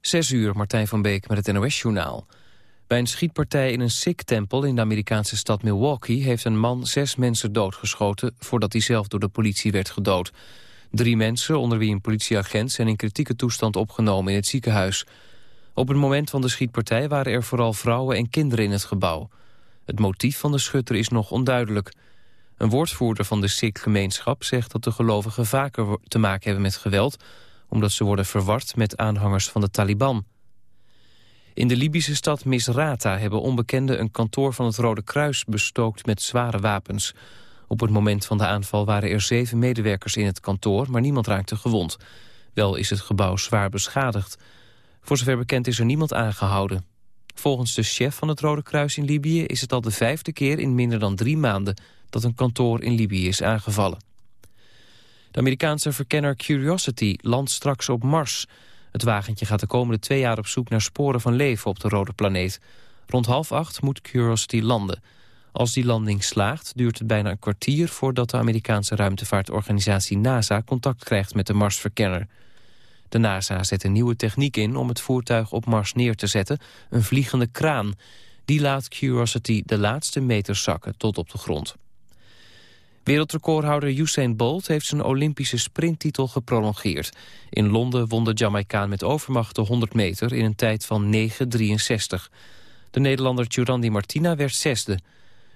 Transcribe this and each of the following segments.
Zes uur, Martijn van Beek met het NOS-journaal. Bij een schietpartij in een Sikh-tempel in de Amerikaanse stad Milwaukee... heeft een man zes mensen doodgeschoten voordat hij zelf door de politie werd gedood. Drie mensen, onder wie een politieagent, zijn in kritieke toestand opgenomen in het ziekenhuis. Op het moment van de schietpartij waren er vooral vrouwen en kinderen in het gebouw. Het motief van de schutter is nog onduidelijk. Een woordvoerder van de Sikh-gemeenschap zegt dat de gelovigen vaker te maken hebben met geweld omdat ze worden verward met aanhangers van de Taliban. In de Libische stad Misrata hebben onbekenden een kantoor van het Rode Kruis bestookt met zware wapens. Op het moment van de aanval waren er zeven medewerkers in het kantoor, maar niemand raakte gewond. Wel is het gebouw zwaar beschadigd. Voor zover bekend is er niemand aangehouden. Volgens de chef van het Rode Kruis in Libië is het al de vijfde keer in minder dan drie maanden dat een kantoor in Libië is aangevallen. De Amerikaanse verkenner Curiosity landt straks op Mars. Het wagentje gaat de komende twee jaar op zoek naar sporen van leven op de rode planeet. Rond half acht moet Curiosity landen. Als die landing slaagt, duurt het bijna een kwartier... voordat de Amerikaanse ruimtevaartorganisatie NASA contact krijgt met de Marsverkenner. De NASA zet een nieuwe techniek in om het voertuig op Mars neer te zetten, een vliegende kraan. Die laat Curiosity de laatste meters zakken tot op de grond. Wereldrecordhouder Usain Bolt heeft zijn Olympische sprinttitel geprolongeerd. In Londen won de Jamaicaan met overmacht de 100 meter in een tijd van 9.63. De Nederlander Jurandi Martina werd zesde.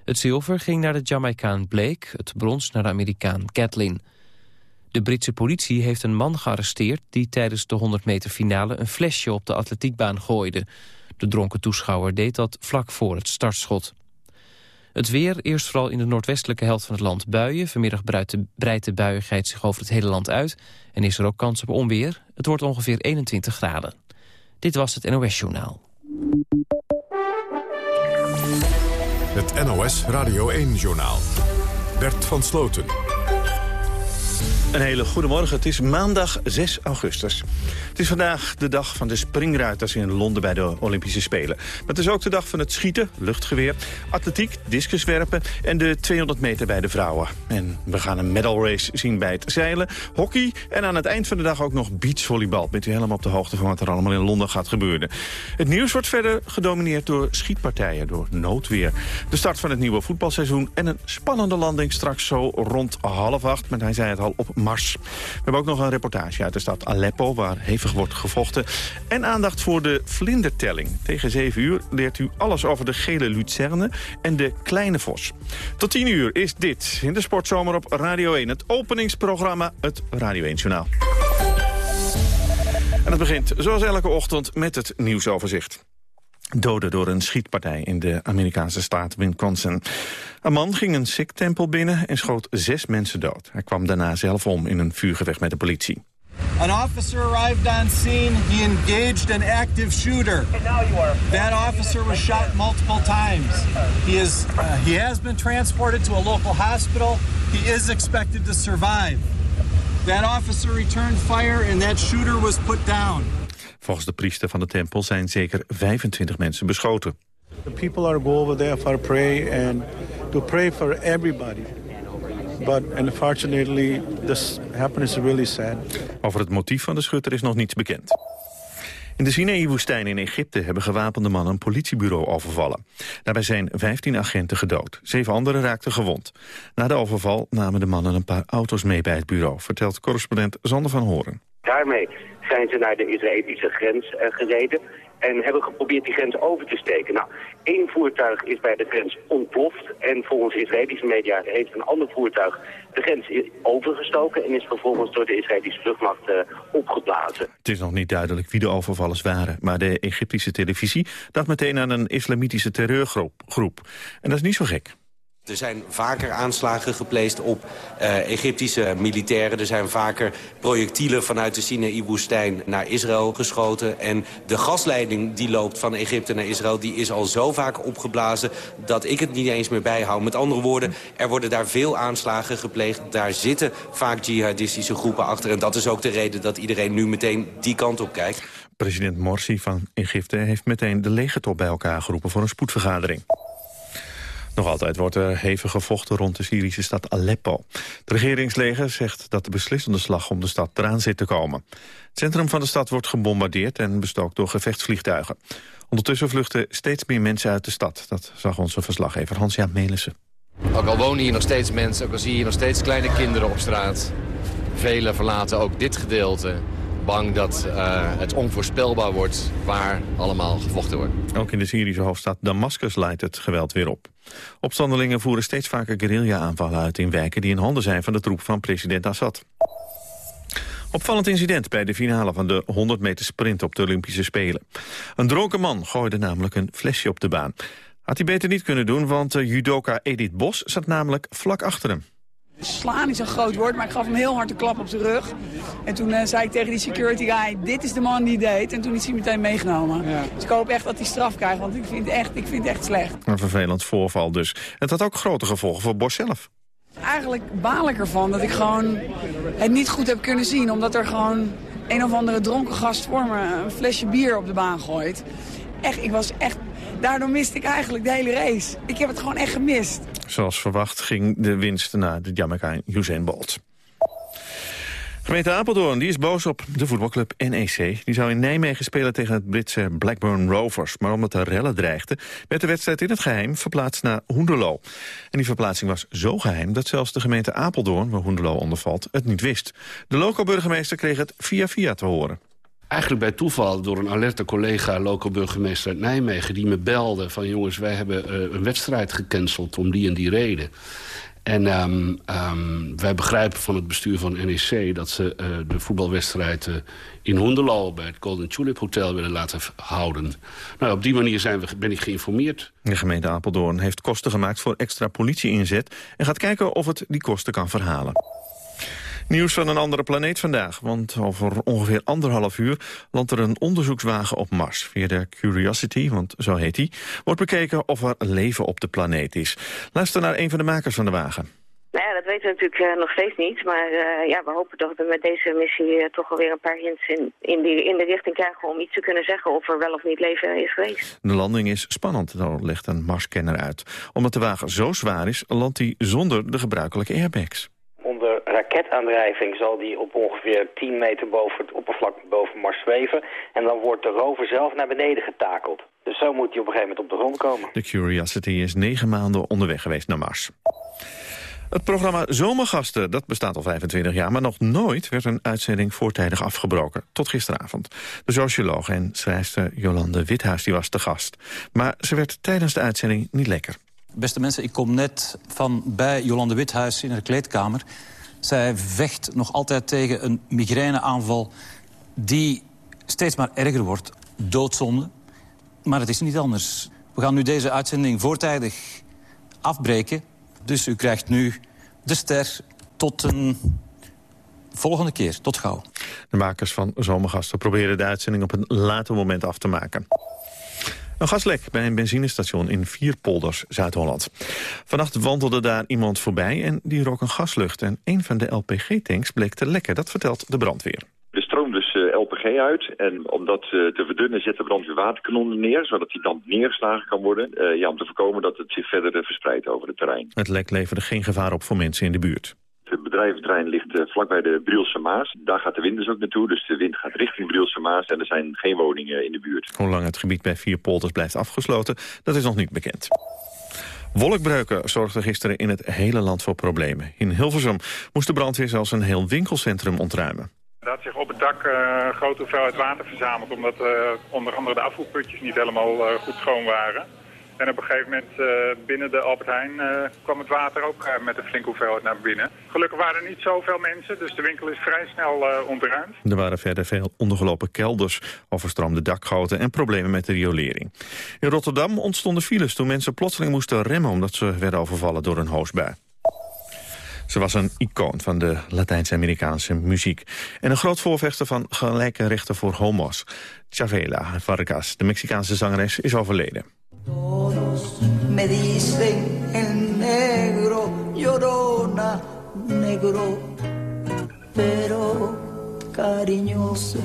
Het zilver ging naar de Jamaicaan Blake, het brons naar de Amerikaan Gatlin. De Britse politie heeft een man gearresteerd... die tijdens de 100 meter finale een flesje op de atletiekbaan gooide. De dronken toeschouwer deed dat vlak voor het startschot. Het weer, eerst vooral in de noordwestelijke helft van het land buien. Vanmiddag breidt de buiigheid zich over het hele land uit. En is er ook kans op onweer. Het wordt ongeveer 21 graden. Dit was het NOS Journaal. Het NOS Radio 1 Journaal. Bert van Sloten. Een hele goede morgen. Het is maandag 6 augustus. Het is vandaag de dag van de springruiters in Londen bij de Olympische Spelen. Maar het is ook de dag van het schieten, luchtgeweer, atletiek, discuswerpen en de 200 meter bij de vrouwen. En we gaan een medal race zien bij het zeilen, hockey en aan het eind van de dag ook nog beachvolleybal. Bent u helemaal op de hoogte van wat er allemaal in Londen gaat gebeuren. Het nieuws wordt verder gedomineerd door schietpartijen, door noodweer. De start van het nieuwe voetbalseizoen en een spannende landing straks zo rond half acht. Maar hij zei het al op Mars. We hebben ook nog een reportage uit de stad Aleppo... waar hevig wordt gevochten. En aandacht voor de vlindertelling. Tegen 7 uur leert u alles over de gele lucerne en de kleine vos. Tot 10 uur is dit in de Sportzomer op Radio 1. Het openingsprogramma, het Radio 1 Journaal. En het begint zoals elke ochtend met het nieuwsoverzicht doden door een schietpartij in de Amerikaanse staat Wisconsin. Een man ging een Sikh-tempel binnen en schoot zes mensen dood. Hij kwam daarna zelf om in een vuurgevecht met de politie. An officer arrived on scene. He engaged an active shooter. That officer was shot multiple times. He is uh, he has been transported to a local hospital. He is expected to survive. That officer returned fire and that shooter was put down. Volgens de priester van de tempel zijn zeker 25 mensen beschoten. The people are go over there for pray and to pray for everybody. But unfortunately, this happened is really sad. Over het motief van de schutter is nog niets bekend. In de Sinaï-woestijn in Egypte hebben gewapende mannen een politiebureau overvallen. Daarbij zijn 15 agenten gedood. Zeven anderen raakten gewond. Na de overval namen de mannen een paar auto's mee bij het bureau, vertelt correspondent Zander van Horen. Daarmee zijn naar de Israëlische grens uh, gereden en hebben geprobeerd die grens over te steken. Nou, één voertuig is bij de grens ontploft en volgens Israëlische media heeft een ander voertuig de grens overgestoken en is vervolgens door de Israëlische luchtmacht uh, opgeblazen. Het is nog niet duidelijk wie de overvallers waren, maar de Egyptische televisie dacht meteen aan een islamitische terreurgroep. En dat is niet zo gek. Er zijn vaker aanslagen gepleegd op uh, Egyptische militairen. Er zijn vaker projectielen vanuit de Sinaï-woestijn naar Israël geschoten. En de gasleiding die loopt van Egypte naar Israël... die is al zo vaak opgeblazen dat ik het niet eens meer bijhoud. Met andere woorden, er worden daar veel aanslagen gepleegd. Daar zitten vaak jihadistische groepen achter. En dat is ook de reden dat iedereen nu meteen die kant op kijkt. President Morsi van Egypte heeft meteen de legertop bij elkaar geroepen voor een spoedvergadering. Nog altijd wordt er hevig gevochten rond de Syrische stad Aleppo. Het regeringsleger zegt dat de beslissende slag om de stad eraan zit te komen. Het centrum van de stad wordt gebombardeerd en bestookt door gevechtsvliegtuigen. Ondertussen vluchten steeds meer mensen uit de stad. Dat zag onze verslaggever Hans-Jaap Melissen. Ook al wonen hier nog steeds mensen, ook al zie je hier nog steeds kleine kinderen op straat. Velen verlaten ook dit gedeelte bang dat uh, het onvoorspelbaar wordt waar allemaal gevochten wordt. Ook in de Syrische hoofdstad Damascus leidt het geweld weer op. Opstandelingen voeren steeds vaker guerrilla-aanvallen uit in wijken... die in handen zijn van de troep van president Assad. Opvallend incident bij de finale van de 100 meter sprint op de Olympische Spelen. Een dronken man gooide namelijk een flesje op de baan. Had hij beter niet kunnen doen, want judoka Edith Bos zat namelijk vlak achter hem. Slaan is een groot woord, maar ik gaf hem heel hard een klap op zijn rug. En toen uh, zei ik tegen die security guy, dit is de man die deed. En toen is hij meteen meegenomen. Dus ik hoop echt dat hij straf krijgt, want ik vind, echt, ik vind het echt slecht. Een vervelend voorval dus. Het had ook grote gevolgen voor Bos zelf. Eigenlijk baal ik ervan dat ik gewoon het niet goed heb kunnen zien. Omdat er gewoon een of andere dronken gast voor me een flesje bier op de baan gooit. Echt, ik was echt... Daardoor miste ik eigenlijk de hele race. Ik heb het gewoon echt gemist. Zoals verwacht ging de winst naar de Jamaican Usain Bolt. Gemeente Apeldoorn die is boos op de voetbalclub NEC. Die zou in Nijmegen spelen tegen het Britse Blackburn Rovers. Maar omdat er rellen dreigden, werd de wedstrijd in het geheim verplaatst naar Hoenderloo. En die verplaatsing was zo geheim dat zelfs de gemeente Apeldoorn, waar Hoenderloo onder valt, het niet wist. De loco-burgemeester kreeg het via via te horen. Eigenlijk bij toeval door een alerte collega, local burgemeester uit Nijmegen... die me belde van jongens, wij hebben uh, een wedstrijd gecanceld om die en die reden. En um, um, wij begrijpen van het bestuur van NEC... dat ze uh, de voetbalwedstrijd uh, in Hoenderloo bij het Golden Tulip Hotel willen laten houden. Nou, op die manier zijn we, ben ik geïnformeerd. De gemeente Apeldoorn heeft kosten gemaakt voor extra politie-inzet... en gaat kijken of het die kosten kan verhalen. Nieuws van een andere planeet vandaag, want over ongeveer anderhalf uur landt er een onderzoekswagen op Mars. Via de Curiosity, want zo heet die, wordt bekeken of er leven op de planeet is. Luister naar een van de makers van de wagen. Nou ja, dat weten we natuurlijk uh, nog steeds niet. Maar uh, ja, we hopen toch dat we met deze missie uh, toch alweer een paar hints in, in, die, in de richting krijgen... om iets te kunnen zeggen of er wel of niet leven is geweest. De landing is spannend, daar legt een Marskenner uit. Omdat de wagen zo zwaar is, landt hij zonder de gebruikelijke airbags onder raketaandrijving zal die op ongeveer 10 meter boven het oppervlak boven Mars zweven. En dan wordt de rover zelf naar beneden getakeld. Dus zo moet hij op een gegeven moment op de grond komen. De Curiosity is negen maanden onderweg geweest naar Mars. Het programma Zomergasten, dat bestaat al 25 jaar... maar nog nooit werd een uitzending voortijdig afgebroken. Tot gisteravond. De socioloog en schrijfster Jolande Withuis die was te gast. Maar ze werd tijdens de uitzending niet lekker. Beste mensen, ik kom net van bij Jolande Withuis in haar kleedkamer. Zij vecht nog altijd tegen een migraineaanval die steeds maar erger wordt. Doodzonde. Maar het is niet anders. We gaan nu deze uitzending voortijdig afbreken. Dus u krijgt nu de ster tot een volgende keer. Tot gauw. De makers van Zomergasten proberen de uitzending op een later moment af te maken. Een gaslek bij een benzinestation in Vierpolders, Zuid-Holland. Vannacht wandelde daar iemand voorbij en die rook een gaslucht. En een van de LPG-tanks bleek te lekken, dat vertelt de brandweer. Er stroomt dus uh, LPG uit en om dat uh, te verdunnen zet de brandweer waterkanonnen neer... zodat die dan neergeslagen kan worden, ja, om te voorkomen dat het zich verder verspreidt over het terrein. Het lek leverde geen gevaar op voor mensen in de buurt. Het bedrijventerrein ligt uh, vlakbij de Brielse Maas. Daar gaat de wind dus ook naartoe, dus de wind gaat richting Brielse Maas... en er zijn geen woningen in de buurt. Hoe lang het gebied bij Vierpolters blijft afgesloten, dat is nog niet bekend. Wolkbreuken zorgden gisteren in het hele land voor problemen. In Hilversum moest de brandweer zelfs een heel winkelcentrum ontruimen. Er had zich op het dak uh, een grote hoeveelheid water verzameld... omdat uh, onder andere de afvoerputjes niet helemaal uh, goed schoon waren. En op een gegeven moment uh, binnen de Albert Heijn uh, kwam het water ook uh, met een flinke hoeveelheid naar binnen. Gelukkig waren er niet zoveel mensen, dus de winkel is vrij snel ontruimd. Er waren verder veel ondergelopen kelders, overstroomde dakgoten en problemen met de riolering. In Rotterdam ontstonden files toen mensen plotseling moesten remmen omdat ze werden overvallen door een hoosbui. Ze was een icoon van de Latijns-Amerikaanse muziek. En een groot voorvechter van gelijke rechten voor homo's. Chavela Vargas, de Mexicaanse zangeres, is overleden. Todos me dicen el negro, llorona, negro, pero cariñoso.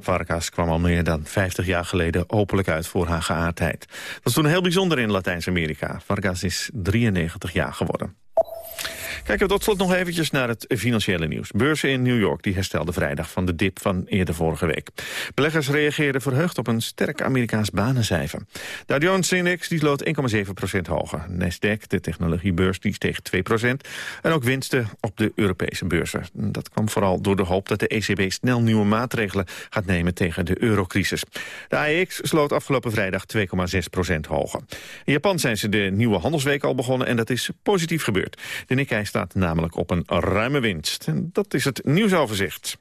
Vargas kwam al meer dan 50 jaar geleden openlijk uit voor haar geaardheid. Dat was toen heel bijzonder in Latijns-Amerika. Vargas is 93 jaar geworden. Kijken we tot slot nog eventjes naar het financiële nieuws. Beurzen in New York die herstelden vrijdag van de dip van eerder vorige week. Beleggers reageerden verheugd op een sterk Amerikaans banencijfer. De Jones-index die sloot 1,7% hoger. Nasdaq, de technologiebeurs, die steeg 2% En ook winsten op de Europese beurzen. Dat kwam vooral door de hoop dat de ECB snel nieuwe maatregelen gaat nemen tegen de eurocrisis. De AEX sloot afgelopen vrijdag 2,6% hoger. In Japan zijn ze de nieuwe handelsweek al begonnen en dat is positief gebeurd. De Nikkei staat namelijk op een ruime winst. En dat is het nieuwsoverzicht.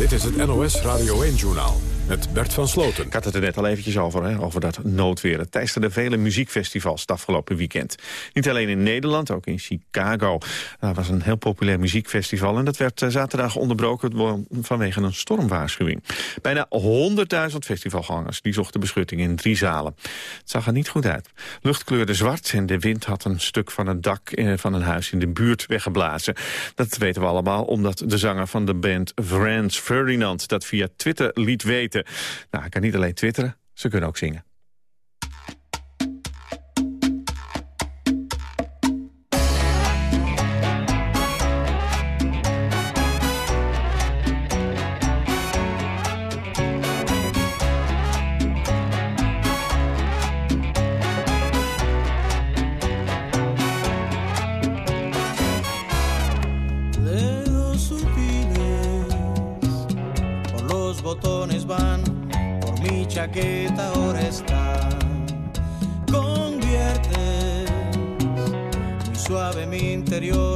Dit is het NOS Radio 1-journaal met Bert van Sloten. Ik had het er net al eventjes over, hè, over dat noodweer. Het teisterde vele muziekfestivals het afgelopen weekend. Niet alleen in Nederland, ook in Chicago. Daar was een heel populair muziekfestival... en dat werd eh, zaterdag onderbroken vanwege een stormwaarschuwing. Bijna 100.000 festivalgangers die zochten beschutting in drie zalen. Het zag er niet goed uit. Lucht kleurde zwart en de wind had een stuk van het dak eh, van een huis in de buurt weggeblazen. Dat weten we allemaal omdat de zanger van de band Frans Ferdinand... dat via Twitter liet weten nou, ik kan niet alleen twitteren, ze kunnen ook zingen. interior.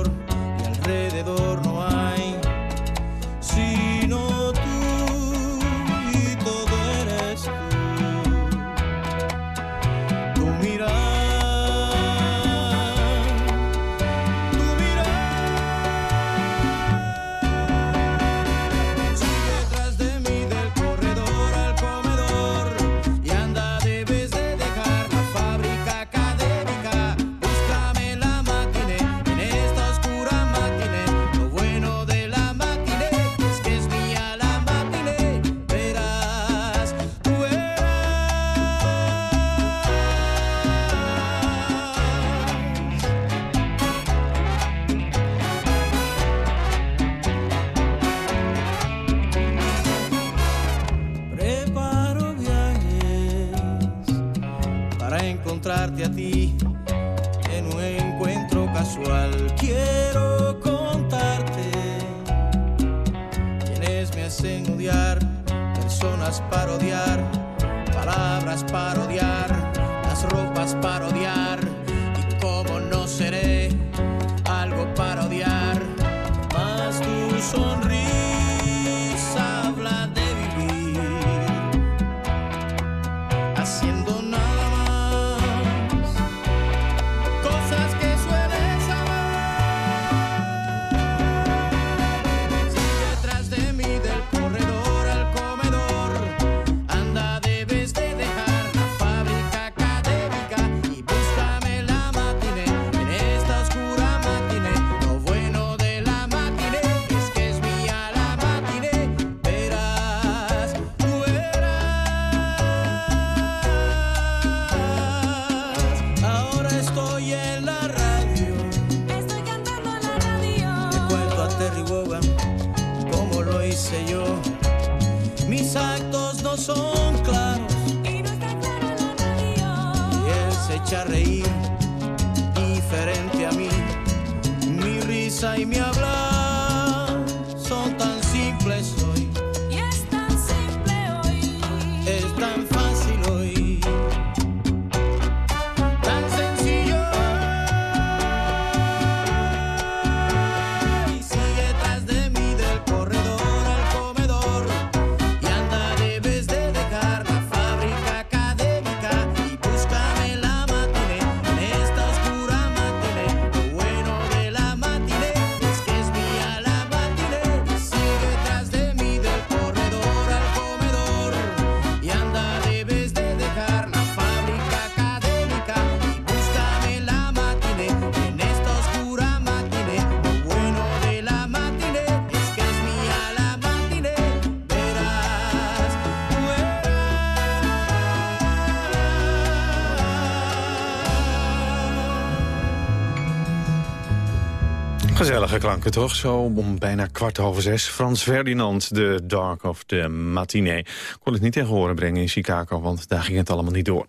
Gezellige klanken toch? Zo om bijna kwart over zes. Frans Ferdinand, de Dark of the Matinee. Kon het niet tegen horen brengen in Chicago, want daar ging het allemaal niet door.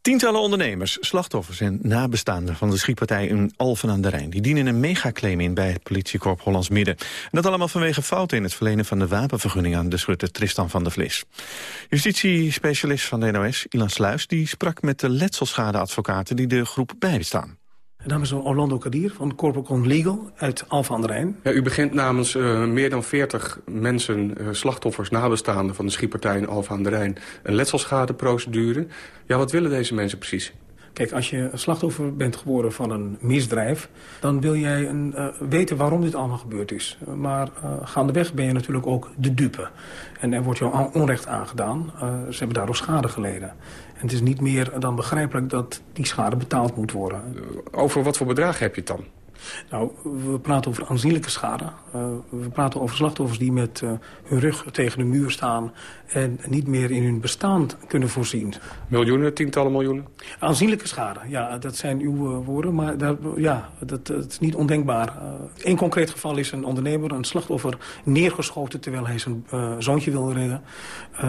Tientallen ondernemers, slachtoffers en nabestaanden van de schietpartij in Alphen aan de Rijn... die dienen een megaclaim in bij het politiekorp Hollands Midden. En dat allemaal vanwege fouten in het verlenen van de wapenvergunning aan de schutter Tristan van der Vlis. Justitiespecialist van de NOS, Ilan Sluis, die sprak met de letselschadeadvocaten die de groep bijstaan. Mijn naam is Orlando Kadir van Corporate Legal uit Alphen aan de Rijn. Ja, u begint namens uh, meer dan 40 mensen, uh, slachtoffers, nabestaanden van de schietpartij in Alphen aan de Rijn... een letselschadeprocedure. Ja, wat willen deze mensen precies? Kijk, als je slachtoffer bent geworden van een misdrijf... dan wil jij een, uh, weten waarom dit allemaal gebeurd is. maar uh, gaandeweg ben je natuurlijk ook de dupe. En er wordt jou onrecht aangedaan. Uh, ze hebben daardoor schade geleden. Het is niet meer dan begrijpelijk dat die schade betaald moet worden. Over wat voor bedrag heb je het dan? Nou, we praten over aanzienlijke schade. Uh, we praten over slachtoffers die met uh, hun rug tegen de muur staan... en niet meer in hun bestaan kunnen voorzien. Miljoenen, tientallen miljoenen? Aanzienlijke schade, ja, dat zijn uw uh, woorden. Maar daar, ja, dat, dat, is niet ondenkbaar. Eén concreet geval is een ondernemer, een slachtoffer... neergeschoten terwijl hij zijn zoontje wil redden.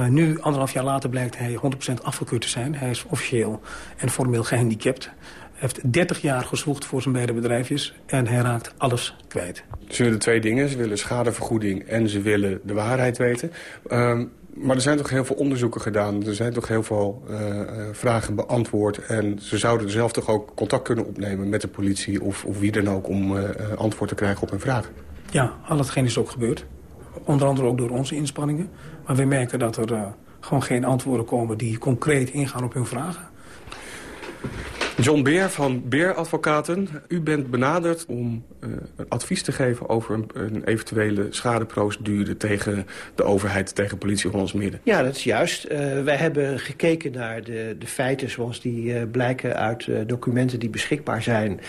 nu, anderhalf jaar later, blijkt hij 100% afgekeurd te zijn. Hij is officieel en formeel gehandicapt heeft 30 jaar gezwoegd voor zijn beide bedrijfjes en hij raakt alles kwijt. Ze willen twee dingen. Ze willen schadevergoeding en ze willen de waarheid weten. Um, maar er zijn toch heel veel onderzoeken gedaan. Er zijn toch heel veel uh, vragen beantwoord. En ze zouden zelf toch ook contact kunnen opnemen met de politie... of, of wie dan ook om uh, antwoord te krijgen op hun vraag. Ja, al hetgeen is ook gebeurd. Onder andere ook door onze inspanningen. Maar we merken dat er gewoon geen antwoorden komen... die concreet ingaan op hun vragen. John Beer van Beer Advocaten. U bent benaderd om uh, advies te geven over een, een, eventuele schadeprocedure tegen de overheid, tegen politie Hollands Midden. Ja, dat is juist. Uh, wij hebben gekeken naar de, de feiten zoals die uh, blijken uit documenten die beschikbaar zijn.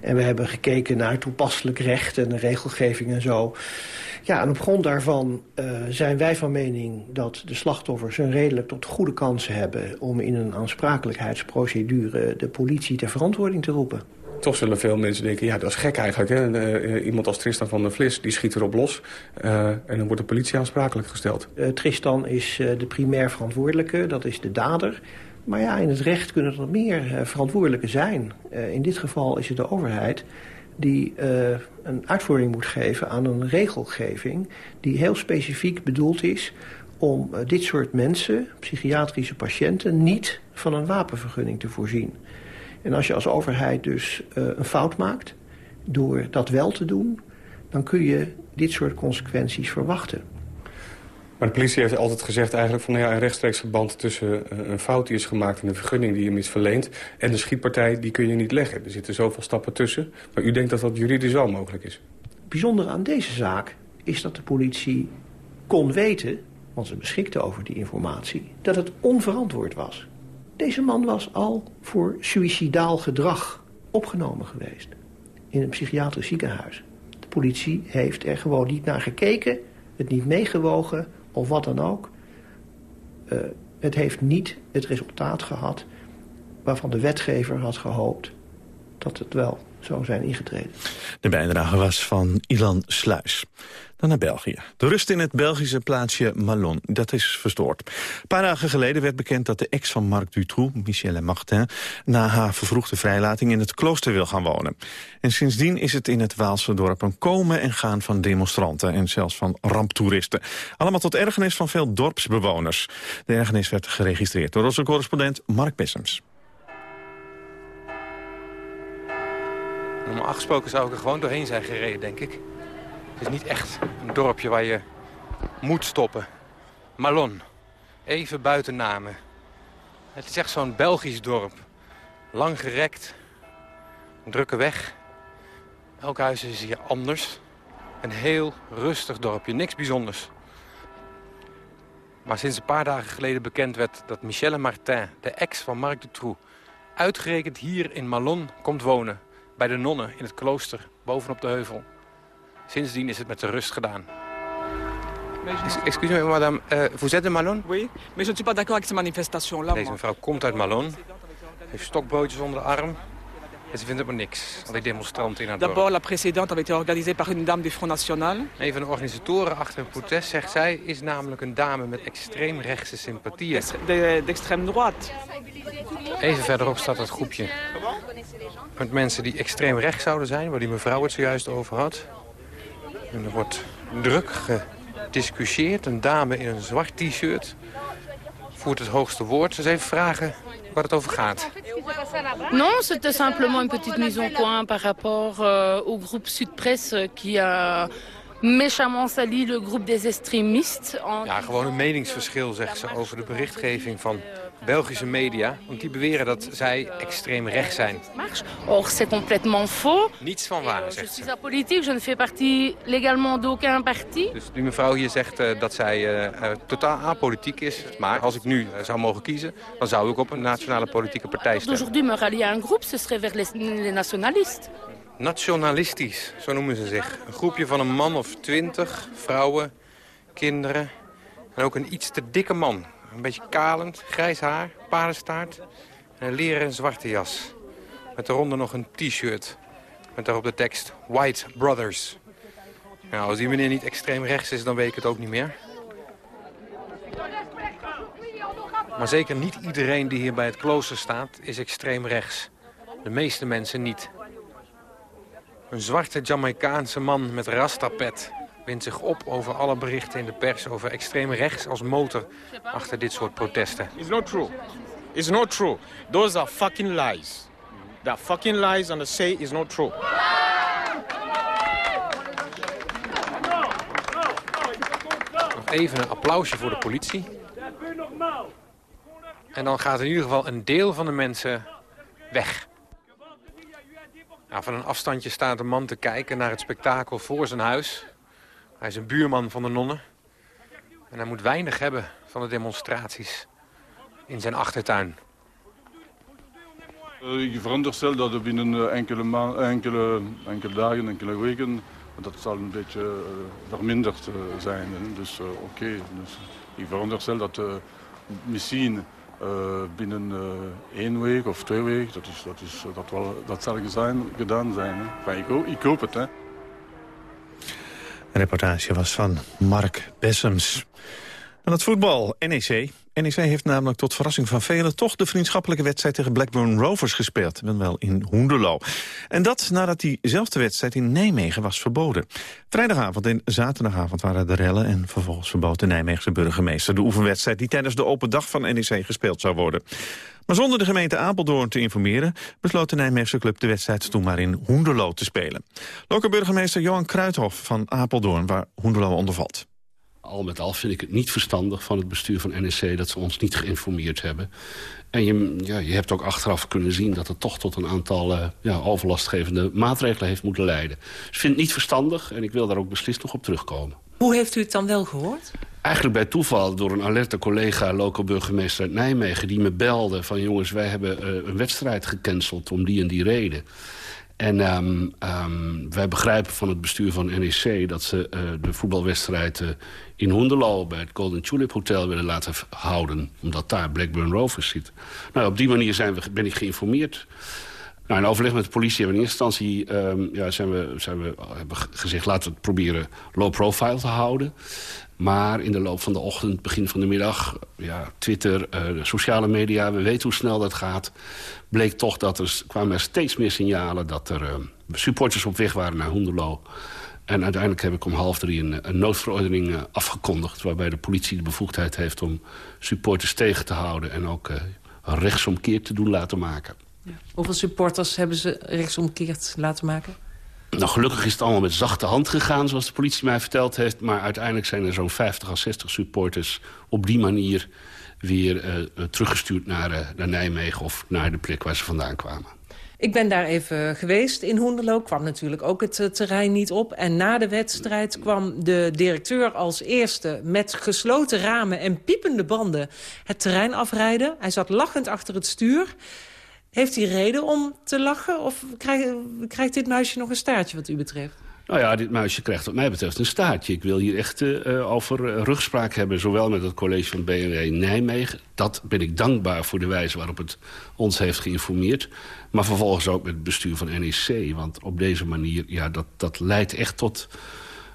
En we hebben gekeken naar toepasselijk recht en regelgeving en zo. Ja, en op grond daarvan uh, zijn wij van mening dat de slachtoffers een redelijk tot goede kansen hebben... om in een aansprakelijkheidsprocedure de politie ter verantwoording te roepen. Toch zullen veel mensen denken, ja, dat is gek eigenlijk. Hè? Uh, iemand als Tristan van der Vlis, die schiet erop los. Uh, en dan wordt de politie aansprakelijk gesteld. Tristan is de primair verantwoordelijke, dat is de dader. Maar ja, in het recht kunnen er meer verantwoordelijke zijn. in dit geval is het de overheid die uh, een uitvoering moet geven aan een regelgeving... die heel specifiek bedoeld is om uh, dit soort mensen, psychiatrische patiënten... niet van een wapenvergunning te voorzien. En als je als overheid dus uh, een fout maakt door dat wel te doen... dan kun je dit soort consequenties verwachten. Maar de politie heeft altijd gezegd eigenlijk van ja, een rechtstreeks verband tussen een fout die is gemaakt en een vergunning die hem is verleend en de schietpartij die kun je niet leggen. Er zitten zoveel stappen tussen. Maar u denkt dat dat juridisch wel mogelijk is? Het bijzondere aan deze zaak is dat de politie kon weten, want ze beschikte over die informatie, dat het onverantwoord was. Deze man was al voor suicidaal gedrag opgenomen geweest in een psychiatrisch ziekenhuis. De politie heeft er gewoon niet naar gekeken, het niet meegewogen of wat dan ook. Uh, het heeft niet het resultaat gehad waarvan de wetgever had gehoopt dat het wel zou zijn ingetreden. De bijdrage was van Ilan Sluis. Dan naar België. De rust in het Belgische plaatsje Malon, dat is verstoord. Een paar dagen geleden werd bekend dat de ex van Marc Dutroux, Michelle Martin... na haar vervroegde vrijlating in het klooster wil gaan wonen. En sindsdien is het in het Waalse dorp een komen en gaan van demonstranten... en zelfs van ramptoeristen. Allemaal tot ergernis van veel dorpsbewoners. De ergernis werd geregistreerd door onze correspondent Mark Bessems. Normaal gesproken zou ik er gewoon doorheen zijn gereden, denk ik. Is niet echt een dorpje waar je moet stoppen. Malon, even buiten Namen. Het is echt zo'n Belgisch dorp. Lang gerekt, een drukke weg. Elk huis is hier anders. Een heel rustig dorpje, niks bijzonders. Maar sinds een paar dagen geleden bekend werd dat Michelle Martin, de ex van Marc Dutroux... uitgerekend hier in Malon komt wonen bij de nonnen in het klooster bovenop de heuvel. Sindsdien is het met de rust gedaan. Excusez-moi, madame. Uh, vous êtes de Malon? Oui, mais je ne suis pas d'accord avec ces manifestations-là. Deze mevrouw komt uit Malon. Heeft stokbroodjes onder de arm. En ze vinden het maar niks, al die demonstranten in haar D'abord, la précédente avait été organisée par une dame du Front National. Een van de organisatoren achter het protest, zegt zij, is namelijk een dame met extreemrechtse sympathieën. D'extrême droite. Even verderop staat dat groepje met mensen die extreem rechts zouden zijn, waar die mevrouw het zojuist over had. En er wordt druk gediscussieerd. Een dame in een zwart t-shirt voert het hoogste woord. Dus even vragen waar het over gaat. Non, c'était simplement une petite mise en point par rapport euh, au groupe Sud Presse qui a méchamment sali le groupe des extrémistes. Ja, gewoon een meningsverschil, zegt ze, over de berichtgeving van Belgische media. Want die beweren dat zij extreem rechts zijn. Or, c'est complètement faux. Niets van waar, Je zegt ze. apolitique, je ne fais partie légalement d'aucun parti. Dus die mevrouw hier zegt eh, dat zij eh, totaal apolitiek is. Maar als ik nu eh, zou mogen kiezen, dan zou ik op een nationale politieke partij stemmen. D'aujourd'hui, me rallier à un groupe, ce serait vers les nationalistes. Nationalistisch, zo noemen ze zich. Een groepje van een man of twintig, vrouwen, kinderen. En ook een iets te dikke man. Een beetje kalend, grijs haar, paardenstaart. En een leren en zwarte jas. Met daaronder nog een t-shirt. Met daarop de tekst White Brothers. Nou, als die meneer niet extreem rechts is, dan weet ik het ook niet meer. Maar zeker niet iedereen die hier bij het klooster staat is extreem rechts. De meeste mensen niet. Een zwarte Jamaicaanse man met rastapet wint zich op over alle berichten in de pers over extreem rechts als motor achter dit soort protesten. It's not true. It's not true. Those are fucking lies. They're fucking lies and say it's not true. Nog even een applausje voor de politie. En dan gaat in ieder geval een deel van de mensen weg. Nou, van een afstandje staat een man te kijken naar het spektakel voor zijn huis. Hij is een buurman van de nonnen. En hij moet weinig hebben van de demonstraties in zijn achtertuin. Eh, Ik veronderstel dat er binnen eh, enkele, enkele, enkele dagen, enkele weken, dat zal een beetje eh, verminderd zijn. Dus oké, dus ik veronderstel dat misschien binnen eh, één week of twee weken, dat, is, dat, is, dat, wel, dat zal gedaan zijn. Ik, ik hoop het. Hè. Een reportage was van Mark Bessems. Dan het voetbal, NEC. NEC heeft namelijk tot verrassing van velen... toch de vriendschappelijke wedstrijd tegen Blackburn Rovers gespeeld. Dan wel in Hoenderloo. En dat nadat diezelfde wedstrijd in Nijmegen was verboden. Vrijdagavond en zaterdagavond waren de rellen... en vervolgens verbood de Nijmeegse burgemeester de oefenwedstrijd... die tijdens de open dag van NEC gespeeld zou worden. Maar zonder de gemeente Apeldoorn te informeren... besloot de Nijmeegse club de wedstrijd toen maar in Hoenderloo te spelen. Lokale burgemeester Johan Kruithof van Apeldoorn... waar Hoenderloo onder valt. Al met al vind ik het niet verstandig van het bestuur van NEC... dat ze ons niet geïnformeerd hebben. En je, ja, je hebt ook achteraf kunnen zien dat het toch tot een aantal eh, ja, overlastgevende maatregelen heeft moeten leiden. Dus ik vind het niet verstandig en ik wil daar ook beslist nog op terugkomen. Hoe heeft u het dan wel gehoord? Eigenlijk bij toeval door een alerte collega, local burgemeester uit Nijmegen... die me belde van jongens, wij hebben eh, een wedstrijd gecanceld om die en die reden. En ehm, ehm, wij begrijpen van het bestuur van NEC dat ze eh, de voetbalwedstrijd in Hoenderloo... bij het Golden Tulip Hotel willen laten houden. Omdat daar Blackburn Rovers zit. Nou, op die manier zijn we, ben ik geïnformeerd. Nou, in overleg met de politie hebben we in eerste instantie ehm, ja, zijn we, zijn we, hebben ge- gezegd... laten we het proberen low profile te houden. Maar in de loop van de ochtend, begin van de middag... Ja, Twitter, eh, sociale media, we weten hoe snel dat gaat... bleek toch dat er kwamen steeds meer signalen... dat er eh, supporters op weg waren naar Hoenderloo. En uiteindelijk heb ik om half drie een, een noodverordening eh, afgekondigd... waarbij de politie de bevoegdheid heeft om supporters tegen te houden... en ook een rechtsomkeer te doen laten maken. Hoeveel supporters hebben ze rechtsomkeerd laten maken? Nou, gelukkig is het allemaal met zachte hand gegaan, zoals de politie mij verteld heeft. Maar uiteindelijk zijn er zo'n 50 à 60 supporters op die manier weer eh, eh, teruggestuurd naar, eh, naar Nijmegen of naar de plek waar ze vandaan kwamen. Ik ben daar even geweest in Hoenderloo. Kwam natuurlijk ook het terrein niet op. En na de wedstrijd kwam de directeur als eerste... met gesloten ramen en piepende banden het terrein afrijden. Hij zat lachend achter het stuur. Heeft hij reden om te lachen? Of krijgt, krijgt dit muisje nog een staartje wat u betreft? Nou ja, dit muisje krijgt wat mij betreft een staartje. Ik wil hier echt uh, over uh, rugspraak hebben, zowel met het college van BNW Nijmegen. Dat ben ik dankbaar voor de wijze waarop het ons heeft geïnformeerd. Maar vervolgens ook met het bestuur van NEC. Want op deze manier, ja, dat, dat leidt echt tot,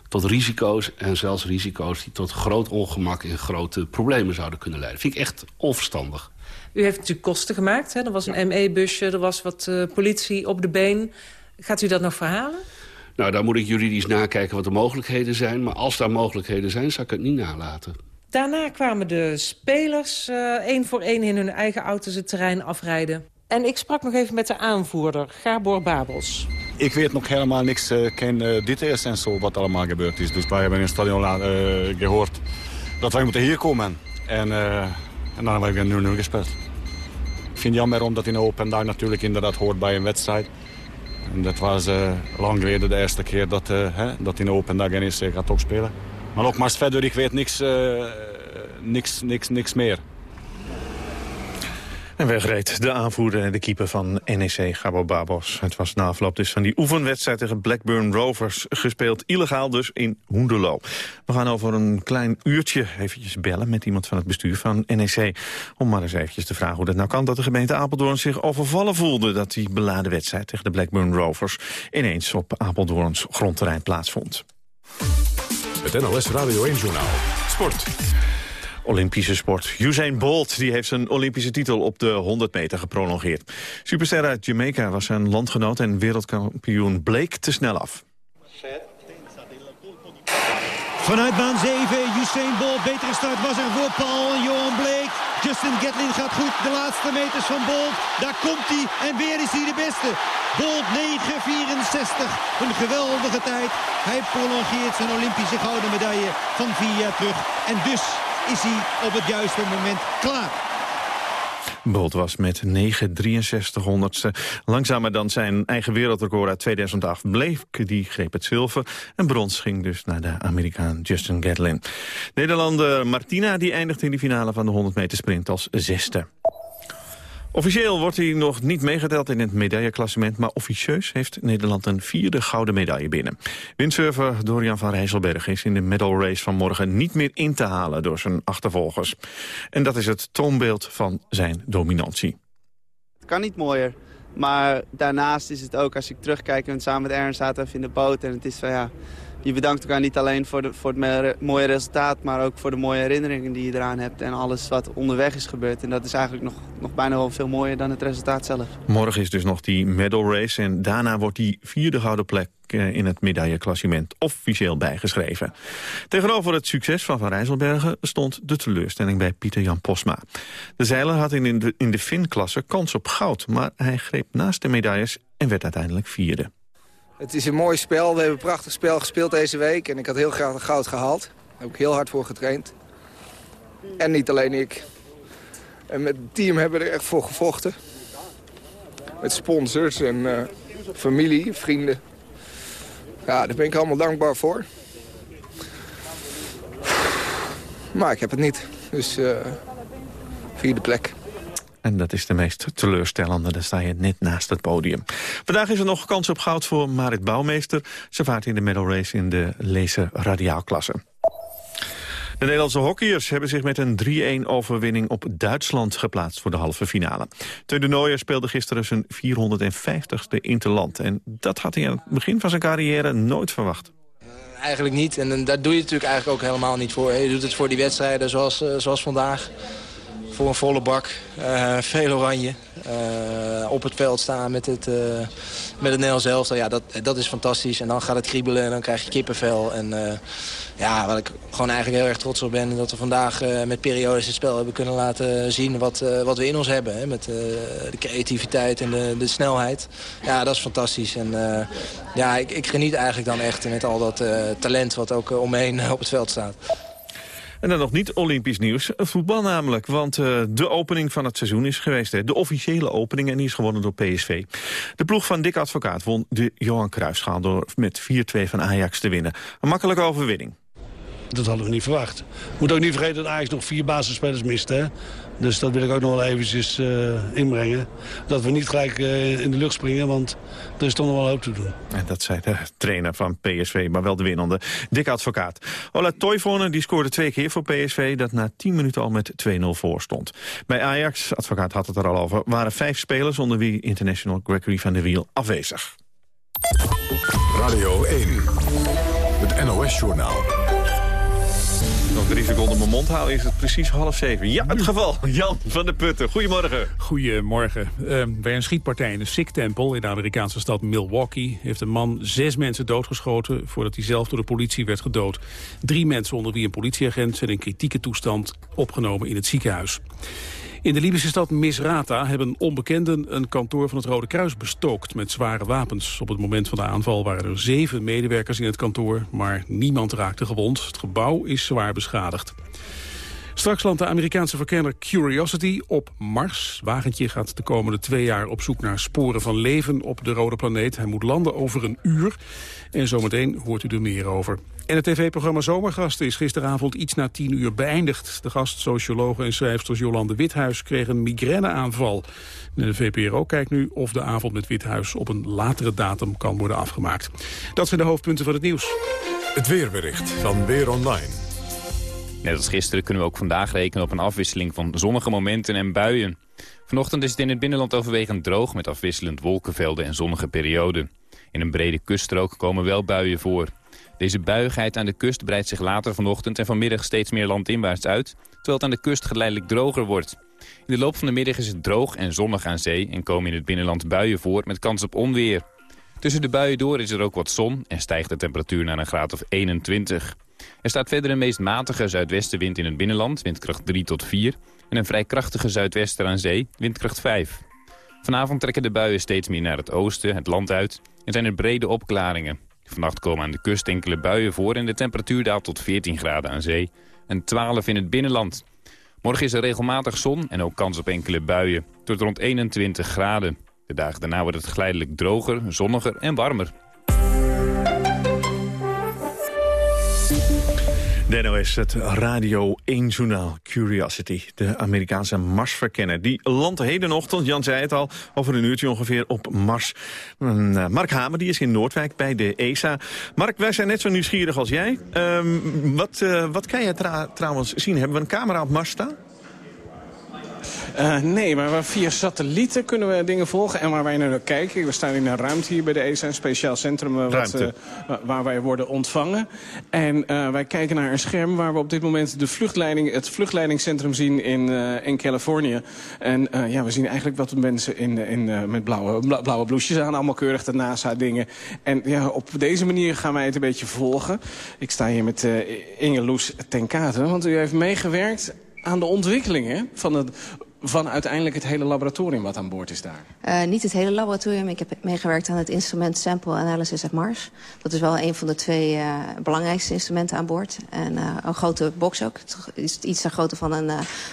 tot risico's. En zelfs risico's die tot groot ongemak en grote problemen zouden kunnen leiden. Vind ik echt onverstandig. U heeft natuurlijk kosten gemaakt. Hè? Er was een ME-busje, er was wat uh, politie op de been. Gaat u dat nog verhalen? Nou, daar moet ik juridisch nakijken wat de mogelijkheden zijn. Maar als daar mogelijkheden zijn, zou ik het niet nalaten. Daarna kwamen de spelers uh, één voor één in hun eigen auto's het terrein afrijden. En ik sprak nog even met de aanvoerder, Gabor Babels. Ik weet nog helemaal niks, uh, geen uh, details en zo wat allemaal gebeurd is. Dus wij hebben in het stadion uh, gehoord dat wij moeten hier komen. En, en dan hebben we 0-0 gespeeld. Ik vind het jammer omdat in open daar natuurlijk inderdaad hoort bij een wedstrijd. En dat was uh, lang geleden de eerste keer dat, uh, hè, dat in open dag NEC gaat ook spelen. Maar nogmaals verder, ik weet niks, uh, niks, niks, niks meer. En wegreed de aanvoerder en de keeper van NEC, Gabo Babos. Het was na afloop dus van die oefenwedstrijd tegen Blackburn Rovers gespeeld. Illegaal dus in Hoenderloo. We gaan over een klein uurtje eventjes bellen met iemand van het bestuur van NEC. Om maar eens eventjes te vragen hoe dat nou kan dat de gemeente Apeldoorn zich overvallen voelde. Dat die beladen wedstrijd tegen de Blackburn Rovers ineens op Apeldoorns grondterrein plaatsvond. Het NLS Radio 1 Journaal. Sport. Olympische sport. Usain Bolt die heeft zijn Olympische titel op de 100 meter geprolongeerd. Superster uit Jamaica was zijn landgenoot en wereldkampioen bleek te snel af. Vanuit baan 7, Usain Bolt, betere start was er voor Paul en Johan Bleek. Justin Gatlin gaat goed, de laatste meters van Bolt. Daar komt hij en weer is hij de beste. Bolt 9,64. Een geweldige tijd. Hij prolongeert zijn Olympische gouden medaille van vier jaar terug. En dus is hij op het juiste moment klaar. Bolt was met 9,63 honderdste langzamer dan zijn eigen wereldrecord uit 2008 bleef. Die greep het zilver en brons ging dus naar de Amerikaan Justin Gatlin. Nederlander Martina die eindigt in de finale van de 100 meter sprint als zesde. Officieel wordt hij nog niet meegeteld in het medailleklassement... maar officieus heeft Nederland een vierde gouden medaille binnen. Windsurfer Dorian van Rijsselberg is in de medal race van morgen... niet meer in te halen door zijn achtervolgers. En dat is het toonbeeld van zijn dominantie. Het kan niet mooier. Maar daarnaast is het ook, als ik terugkijk... en samen met Ernst zaten even in de boot... en het is van ja, je bedankt elkaar niet alleen voor, voor het mooie resultaat... maar ook voor de mooie herinneringen die je eraan hebt... en alles wat onderweg is gebeurd. En dat is eigenlijk nog, nog bijna wel veel mooier dan het resultaat zelf. Morgen is dus nog die medal race... en daarna wordt die vierde gouden plek in het medailleklassement officieel bijgeschreven. Tegenover het succes van Van Rijsselbergen stond de teleurstelling bij Pieter Jan Posma. De zeiler had in de, in de Fin-klasse kans op goud, maar hij greep naast de medailles en werd uiteindelijk vierde. Het is een mooi spel. We hebben een prachtig spel gespeeld deze week. En ik had heel graag goud gehaald. Daar heb ik heel hard voor getraind. En niet alleen ik. En met het team hebben we er echt voor gevochten. Met sponsors en uh, familie, vrienden. Ja, daar ben ik allemaal dankbaar voor. Maar ik heb het niet. Dus uh, vierde plek. En dat is de meest teleurstellende. Daar sta je net naast het podium. Vandaag is er nog kans op goud voor Marit Bouwmeester. Ze vaart in de medal race in de Leese radiaalklasse. De Nederlandse hockeyers hebben zich met een 3-1 overwinning op Duitsland geplaatst voor de halve finale. Teun de Nooijer speelde gisteren zijn 450ste interland. En dat had hij aan het begin van zijn carrière nooit verwacht. Eigenlijk niet. En daar doe je het natuurlijk eigenlijk ook helemaal niet voor. Je doet het voor die wedstrijden zoals, zoals vandaag voor een volle bak. Uh, veel oranje. Uh, op het veld staan met het, uh, met het Nederlands elftal. Ja, dat, dat is fantastisch. En dan gaat het kriebelen en dan krijg je kippenvel. En ja, waar ik gewoon eigenlijk heel erg trots op ben... dat we vandaag met periodes het spel hebben kunnen laten zien... wat, wat we in ons hebben. Hè? Met de creativiteit en de, de snelheid. Ja, dat is fantastisch. En ja, ik, ik geniet eigenlijk dan echt met al dat talent... wat ook omheen op het veld staat. En dan nog niet Olympisch nieuws, voetbal namelijk. Want uh, de opening van het seizoen is geweest. Hè. De officiële opening en die is gewonnen door PSV. De ploeg van Dick Advocaat won de Johan Cruijffschaal... door met 4-2 van Ajax te winnen. Een makkelijke overwinning. Dat hadden we niet verwacht. Moet ook niet vergeten dat Ajax nog vier basisspelers mist. Hè? Dus dat wil ik ook nog wel eventjes uh, inbrengen. Dat we niet gelijk uh, in de lucht springen, want er is toch nog wel hoop te doen. En dat zei de trainer van PSV, maar wel de winnende. Dikke advocaat. Ola Toivonen die scoorde twee keer voor PSV... dat na 10 minuten al met 2-0 voor stond. Bij Ajax, advocaat had het er al over... waren vijf spelers onder wie international Gregory van der Wiel afwezig. Radio 1, het NOS-journaal. Nog drie seconden mijn mond houden is het precies half zeven. Ja, het geval. Jan van der Putten. Goedemorgen. Goedemorgen. Uh, bij een schietpartij in de Sikh-tempel in de Amerikaanse stad Milwaukee... heeft een man zes mensen doodgeschoten voordat hij zelf door de politie werd gedood. Drie mensen onder wie een politieagent zijn in kritieke toestand opgenomen in het ziekenhuis. In de Libische stad Misrata hebben onbekenden een kantoor van het Rode Kruis bestookt met zware wapens. Op het moment van de aanval waren er zeven medewerkers in het kantoor, maar niemand raakte gewond. Het gebouw is zwaar beschadigd. Straks landt de Amerikaanse verkenner Curiosity op Mars. Wagentje gaat de komende twee jaar op zoek naar sporen van leven op de rode planeet. Hij moet landen over een uur. En zometeen hoort u er meer over. En het tv-programma Zomergasten is gisteravond iets na tien uur beëindigd. De gast, sociologe en schrijfster Jolande Withuis kreeg een migraineaanval. de VPRO kijkt nu of de avond met Withuis op een latere datum kan worden afgemaakt. Dat zijn de hoofdpunten van het nieuws. Het weerbericht van Weer Online. Net als gisteren kunnen we ook vandaag rekenen op een afwisseling van zonnige momenten en buien. Vanochtend is het in het binnenland overwegend droog met afwisselend wolkenvelden en zonnige perioden. In een brede kuststrook komen wel buien voor. Deze buigheid aan de kust breidt zich later vanochtend en vanmiddag steeds meer landinwaarts uit, terwijl het aan de kust geleidelijk droger wordt. In de loop van de middag is het droog en zonnig aan zee en komen in het binnenland buien voor met kans op onweer. Tussen de buien door is er ook wat zon en stijgt de temperatuur naar een graad of 21. Er staat verder een meest matige zuidwestenwind in het binnenland, windkracht 3 tot 4... en een vrij krachtige zuidwester aan zee, windkracht 5. Vanavond trekken de buien steeds meer naar het oosten, het land uit... en zijn er brede opklaringen. Vannacht komen aan de kust enkele buien voor en de temperatuur daalt tot 14 graden aan zee... en 12 in het binnenland. Morgen is er regelmatig zon en ook kans op enkele buien, tot rond 21 graden. De dagen daarna wordt het geleidelijk droger, zonniger en warmer. De NOS, het Radio 1-journaal Curiosity, de Amerikaanse Marsverkenner. Die landt hedenochtend, Jan zei het al, over een uurtje ongeveer op Mars. Eh, Mark Hamer, die is in Noordwijk bij de ESA. Mark, wij zijn net zo nieuwsgierig als jij. Ehm, wat, uh, wat kan jij trouwens zien? Hebben we een camera op Mars staan? Uh, nee, maar via satellieten kunnen we dingen volgen. En waar wij naar kijken, we staan in een ruimte hier bij de ESA, een speciaal centrum uh, wat, uh, waar wij worden ontvangen. En wij kijken naar een scherm waar we op dit moment de vluchtleiding, het vluchtleidingscentrum zien in, in Californië. En ja, we zien eigenlijk wat mensen in, in, met blauwe, blauwe blouses aan, allemaal keurig de NASA-dingen. En ja, op deze manier gaan wij het een beetje volgen. Ik sta hier met Inge Loes ten Katen, want u heeft meegewerkt aan de ontwikkelingen van het van uiteindelijk het hele laboratorium wat aan boord is daar? Uh, niet het hele laboratorium. Ik heb meegewerkt aan het instrument Sample Analysis at Mars. Dat is wel een van de twee uh, belangrijkste instrumenten aan boord. En uh, een grote box ook. Het is iets ter grootte van een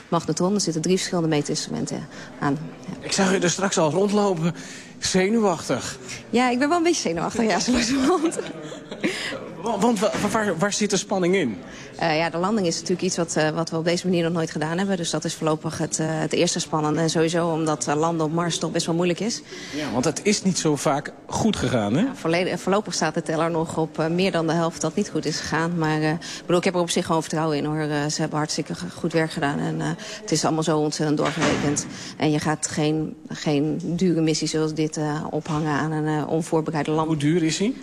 magnetron. Er zitten drie verschillende meetinstrumenten aan. Ja. Ik zag u er straks al rondlopen. Zenuwachtig. Ja, ik ben wel een beetje zenuwachtig, ja, zo langzamerhand. Want waar, waar, zit de spanning in? Uh, ja, de landing is natuurlijk iets wat, uh, wat we op deze manier nog nooit gedaan hebben. Dus dat is voorlopig het, uh, het eerste spannende. En sowieso omdat landen op Mars toch best wel moeilijk is. Ja, want het is niet zo vaak goed gegaan, hè? Ja, voorlopig staat de teller nog op meer dan de helft dat niet goed is gegaan. Maar bedoel, ik heb er op zich gewoon vertrouwen in, hoor. ze hebben hartstikke goed werk gedaan. En het is allemaal zo ontzettend doorgerekend. En je gaat geen, geen dure missie zoals dit ophangen aan een onvoorbereide land. Hoe duur is hij?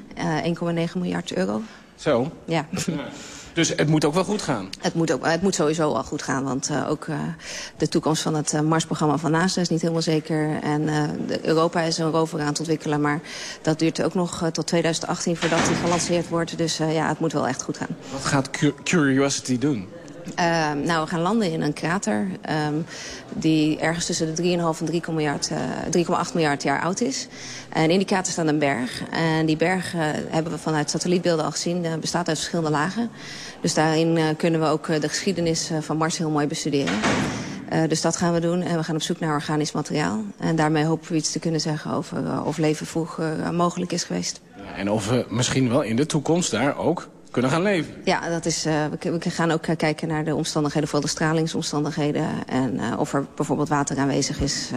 1,9 miljard euro. Zo? Ja. Dus het moet ook wel goed gaan? Het moet, ook, het moet sowieso al goed gaan. Want uh, ook uh, de toekomst van het uh, Marsprogramma van NASA is niet helemaal zeker. En de Europa is een rover aan het ontwikkelen. Maar dat duurt ook nog tot 2018 voordat die gelanceerd wordt. Dus ja, het moet wel echt goed gaan. Wat gaat Curiosity doen? Uh, nou, we gaan landen in een krater um, die ergens tussen de 3,5 en 3,8 miljard, uh, miljard jaar oud is. En in die krater staat een berg. En die berg uh, hebben we vanuit satellietbeelden al gezien, bestaat uit verschillende lagen. Dus daarin kunnen we ook de geschiedenis van Mars heel mooi bestuderen. Dus dat gaan we doen. En we gaan op zoek naar organisch materiaal. En daarmee hopen we iets te kunnen zeggen over of leven vroeger mogelijk is geweest. En of we misschien wel in de toekomst daar ook kunnen gaan leven. Ja, dat is, eh, we, gaan ook eh, kijken naar de omstandigheden, vooral de stralingsomstandigheden. En eh, of er bijvoorbeeld water aanwezig is,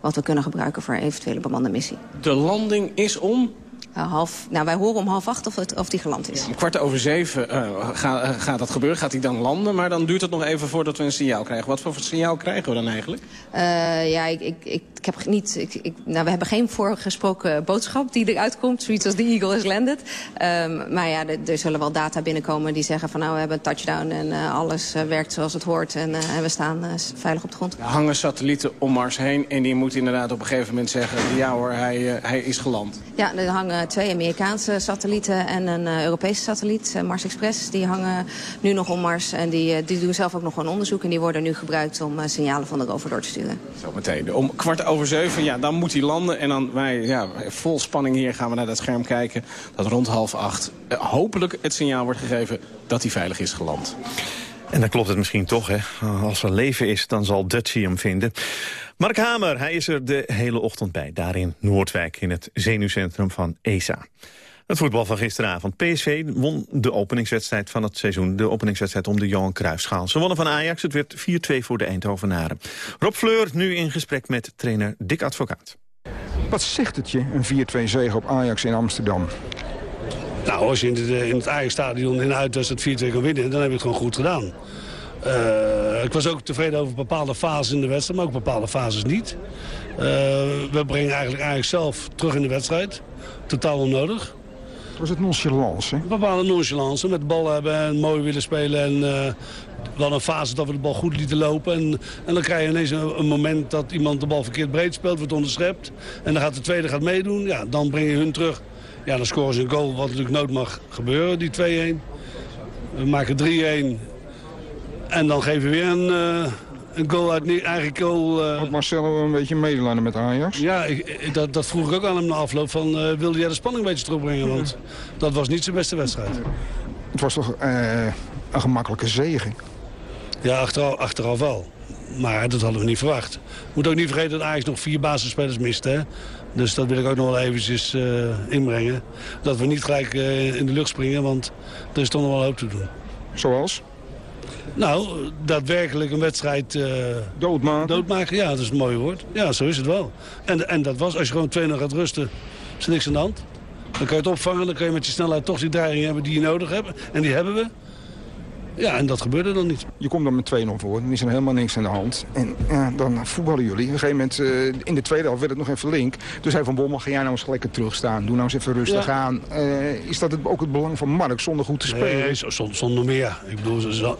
wat we kunnen gebruiken voor eventuele bemande missie. De landing is om? half, nou, wij horen om half acht of, het, of die geland is. Om kwart over zeven gaat, dat gebeuren, gaat hij dan landen. Maar dan duurt het nog even voordat we een signaal krijgen. Wat voor signaal krijgen we dan eigenlijk? ja, ik, ik ik heb niet, ik, ik, nou, we hebben geen voorgesproken boodschap die eruit komt. Zoiets als de Eagle is landed. Ehm, maar ja, er zullen wel data binnenkomen die zeggen van nou, we hebben een touchdown en eh, alles eh, werkt zoals het hoort. En, eh, we staan veilig op de grond. Er hangen satellieten om Mars heen en die moet inderdaad op een gegeven moment zeggen ja hoor, hij, hij is geland. Ja, er hangen twee Amerikaanse satellieten en een Europese satelliet, Mars Express. Die hangen nu nog om Mars en die, die doen zelf ook nog een onderzoek. En die worden nu gebruikt om signalen van de rover door te sturen. Zometeen om kwart over over zeven, ja, dan moet hij landen. En dan wij, ja, vol spanning hier gaan we naar dat scherm kijken. Dat rond half acht eh, hopelijk het signaal wordt gegeven dat hij veilig is geland. En dan klopt het misschien toch, hè. Als er leven is, dan zal Dutchie hem vinden. Mark Hamer, hij is er de hele ochtend bij. daar in Noordwijk, in het zenuwcentrum van ESA. Het voetbal van gisteravond. PSV won de openingswedstrijd van het seizoen. De openingswedstrijd om de Johan Cruijffschaal. Ze wonnen van Ajax. Het werd 4-2 voor de Eindhovenaren. Rob Fleur nu in gesprek met trainer Dick Advocaat. Wat zegt het je, een 4-2 zege op Ajax in Amsterdam? Nou, als je in het, eh, in het Ajax-stadion in uitwedstrijd 4-2 kan winnen... dan heb je het gewoon goed gedaan. Eh, ik was ook tevreden over bepaalde fases in de wedstrijd, maar ook bepaalde fases niet. Eh, we brengen eigenlijk Ajax zelf terug in de wedstrijd. Totaal onnodig was het nonchalance? Een bepaalde nonchalance. Met de bal hebben en mooi willen spelen. En uh, dan een fase dat we de bal goed lieten lopen. En, en dan krijg je ineens een, moment dat iemand de bal verkeerd breed speelt. Wordt onderschept. En dan gaat de tweede gaat meedoen. Ja, dan breng je hun terug. Ja, dan scoren ze een goal. Wat natuurlijk nooit mag gebeuren, die 2-1. We maken 3-1. En dan geven we weer een... Eh, een goal uit nu eigenlijk al... Uh... Eh, Had Marcelo een beetje medelijden met Ajax? Ja, ik, dat, dat vroeg ik ook aan hem na afloop. Van, eh, wilde jij de spanning een beetje terugbrengen? Want dat was niet zijn beste wedstrijd. Het was toch eh, een gemakkelijke zegen? Ja, achteraf, achteraf wel. Maar dat hadden we niet verwacht. Moet ook niet vergeten dat Ajax nog vier basisspelers mist. Hè? Dus dat wil ik ook nog wel eventjes inbrengen. Dat we niet gelijk in de lucht springen, want er is toch nog wel hoop te doen. Zoals? Nou, daadwerkelijk een wedstrijd... Uh, doodmaken? Ja, dat is een mooi woord. Ja, zo is het wel. En, en dat was, als je gewoon 2-0 gaat rusten, is er niks aan de hand. Dan kan je het opvangen, dan kan je met je snelheid toch die dreiging hebben die je nodig hebt. En die hebben we. Ja, en dat gebeurde dan niet. Je komt dan met 2-0 voor, dan is er helemaal niks aan de hand. En ja, dan voetballen jullie. Op een gegeven moment, eh, in de tweede helft werd het nog even link. Dus zei Van Bommel, ga jij nou eens lekker terugstaan. Doe nou eens even rustig aan. Eh, is dat het, ook het belang van Mark zonder goed te spelen? Nee, zonder, meer. Ik bedoel, eh,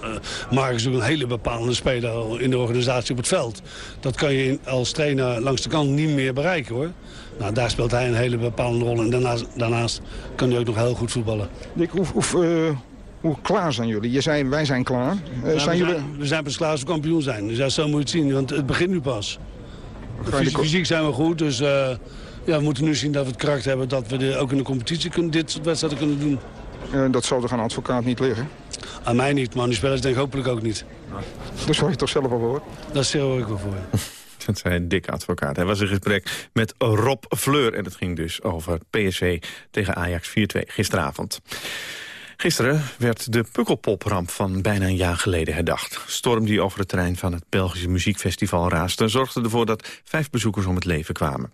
Mark is natuurlijk een hele bepalende speler in de organisatie op het veld. Dat kan je als trainer langs de kant niet meer bereiken hoor. Nou, daar speelt hij een hele bepalende rol. En daarnaast, daarnaast kan hij ook nog heel goed voetballen. Nick, hoe, hoe klaar zijn jullie? Je zei, wij zijn klaar. Eh, nou, zijn we, jullie... zijn, we zijn pas klaar als we kampioen zijn. Dus ja, zo moet je het zien, want het begint nu pas. Fysiek, fysiek zijn we goed, dus eh, ja, we moeten nu zien dat we het kracht hebben... dat we ook in de competitie kunnen, dit soort wedstrijden kunnen doen. Eh, dat zal toch aan advocaat niet liggen? Aan mij niet, maar nu de spelers denk ik hopelijk ook niet. Daar zorg je toch zelf al voor? Dat zorg ik wel voor, ja. Dat zijn een dikke advocaat. Hij was in gesprek met Rob Fleur. En het ging dus over PSV tegen Ajax 4-2 gisteravond. Gisteren werd de Pukkelpop-ramp van bijna een jaar geleden herdacht. Storm die over het terrein van het Belgische muziekfestival raasde... zorgde ervoor dat vijf bezoekers om het leven kwamen.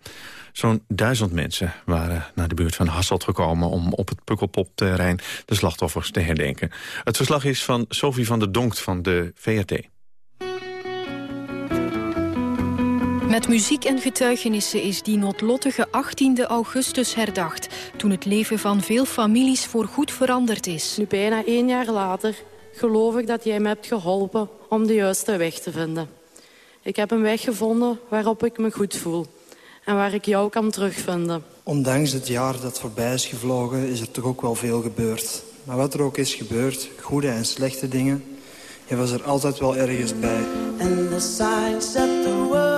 Zo'n duizend mensen waren naar de buurt van Hasselt gekomen... om op het Pukkelpop-terrein de slachtoffers te herdenken. Het verslag is van Sophie van der Donkt van de VRT. Met muziek en getuigenissen is die noodlottige 18 augustus herdacht... toen het leven van veel families voorgoed veranderd is. Nu bijna één jaar later geloof ik dat jij me hebt geholpen om de juiste weg te vinden. Ik heb een weg gevonden waarop ik me goed voel en waar ik jou kan terugvinden. Ondanks het jaar dat voorbij is gevlogen is er toch ook wel veel gebeurd. Maar wat er ook is gebeurd, goede en slechte dingen... je was er altijd wel ergens bij. And the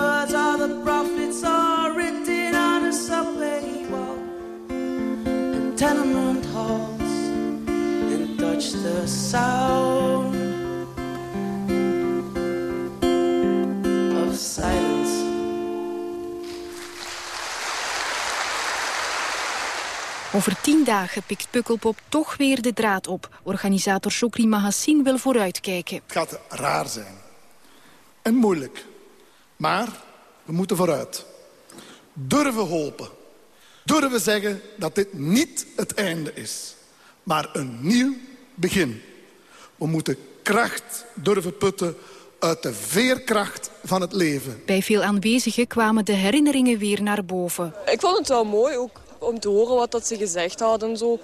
tenement and touch the sound of silence. Over tien dagen pikt Pukkelpop toch weer de draad op. Organisator Shokri Mahassin wil vooruitkijken. Het gaat raar zijn. En moeilijk. Maar we moeten vooruit. Durven helpen. Durven zeggen dat dit niet het einde is. Maar een nieuw begin. We moeten kracht durven putten uit de veerkracht van het leven. Bij veel aanwezigen kwamen de herinneringen weer naar boven. Ik vond het wel mooi ook om te horen wat dat ze gezegd hadden en zo.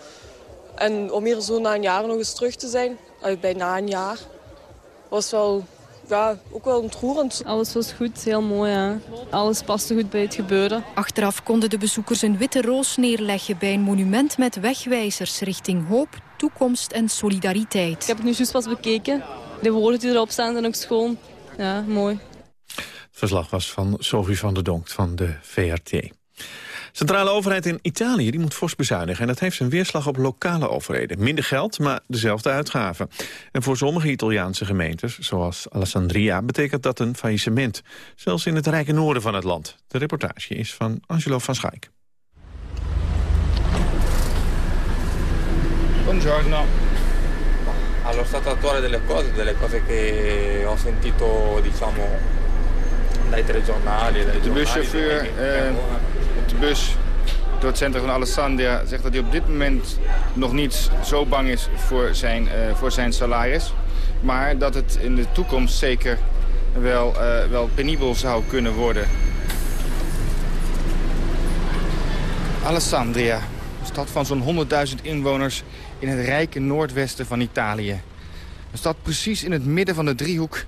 En om hier zo na een jaar nog eens terug te zijn, bijna een jaar, was wel ja, ook wel ontroerend. Alles was goed, heel mooi. Ja. Alles paste goed bij het gebeuren. Achteraf konden de bezoekers een witte roos neerleggen bij een monument met wegwijzers richting hoop, toekomst en solidariteit. Ik heb het nu juist pas bekeken. De woorden die erop staan zijn ook schoon. Ja, mooi. Het verslag was van Sophie van der Donk van de VRT. Centrale overheid in Italië die moet fors bezuinigen... en dat heeft zijn weerslag op lokale overheden. Minder geld, maar dezelfde uitgaven. En voor sommige Italiaanse gemeentes, zoals Alessandria... betekent dat een faillissement, zelfs in het rijke noorden van het land. De reportage is van Angelo van Schaik. Buongiorno. Allo stato attuale delle cose, delle cose che ho sentito diciamo de buschauffeur op de bus door het centrum van Alessandria zegt dat hij op dit moment nog niet zo bang is voor zijn, uh, voor zijn salaris. Maar dat het in de toekomst zeker wel, uh, wel penibel zou kunnen worden. Alessandria, een stad van zo'n 100.000 inwoners in het rijke noordwesten van Italië. Een stad precies in het midden van de driehoek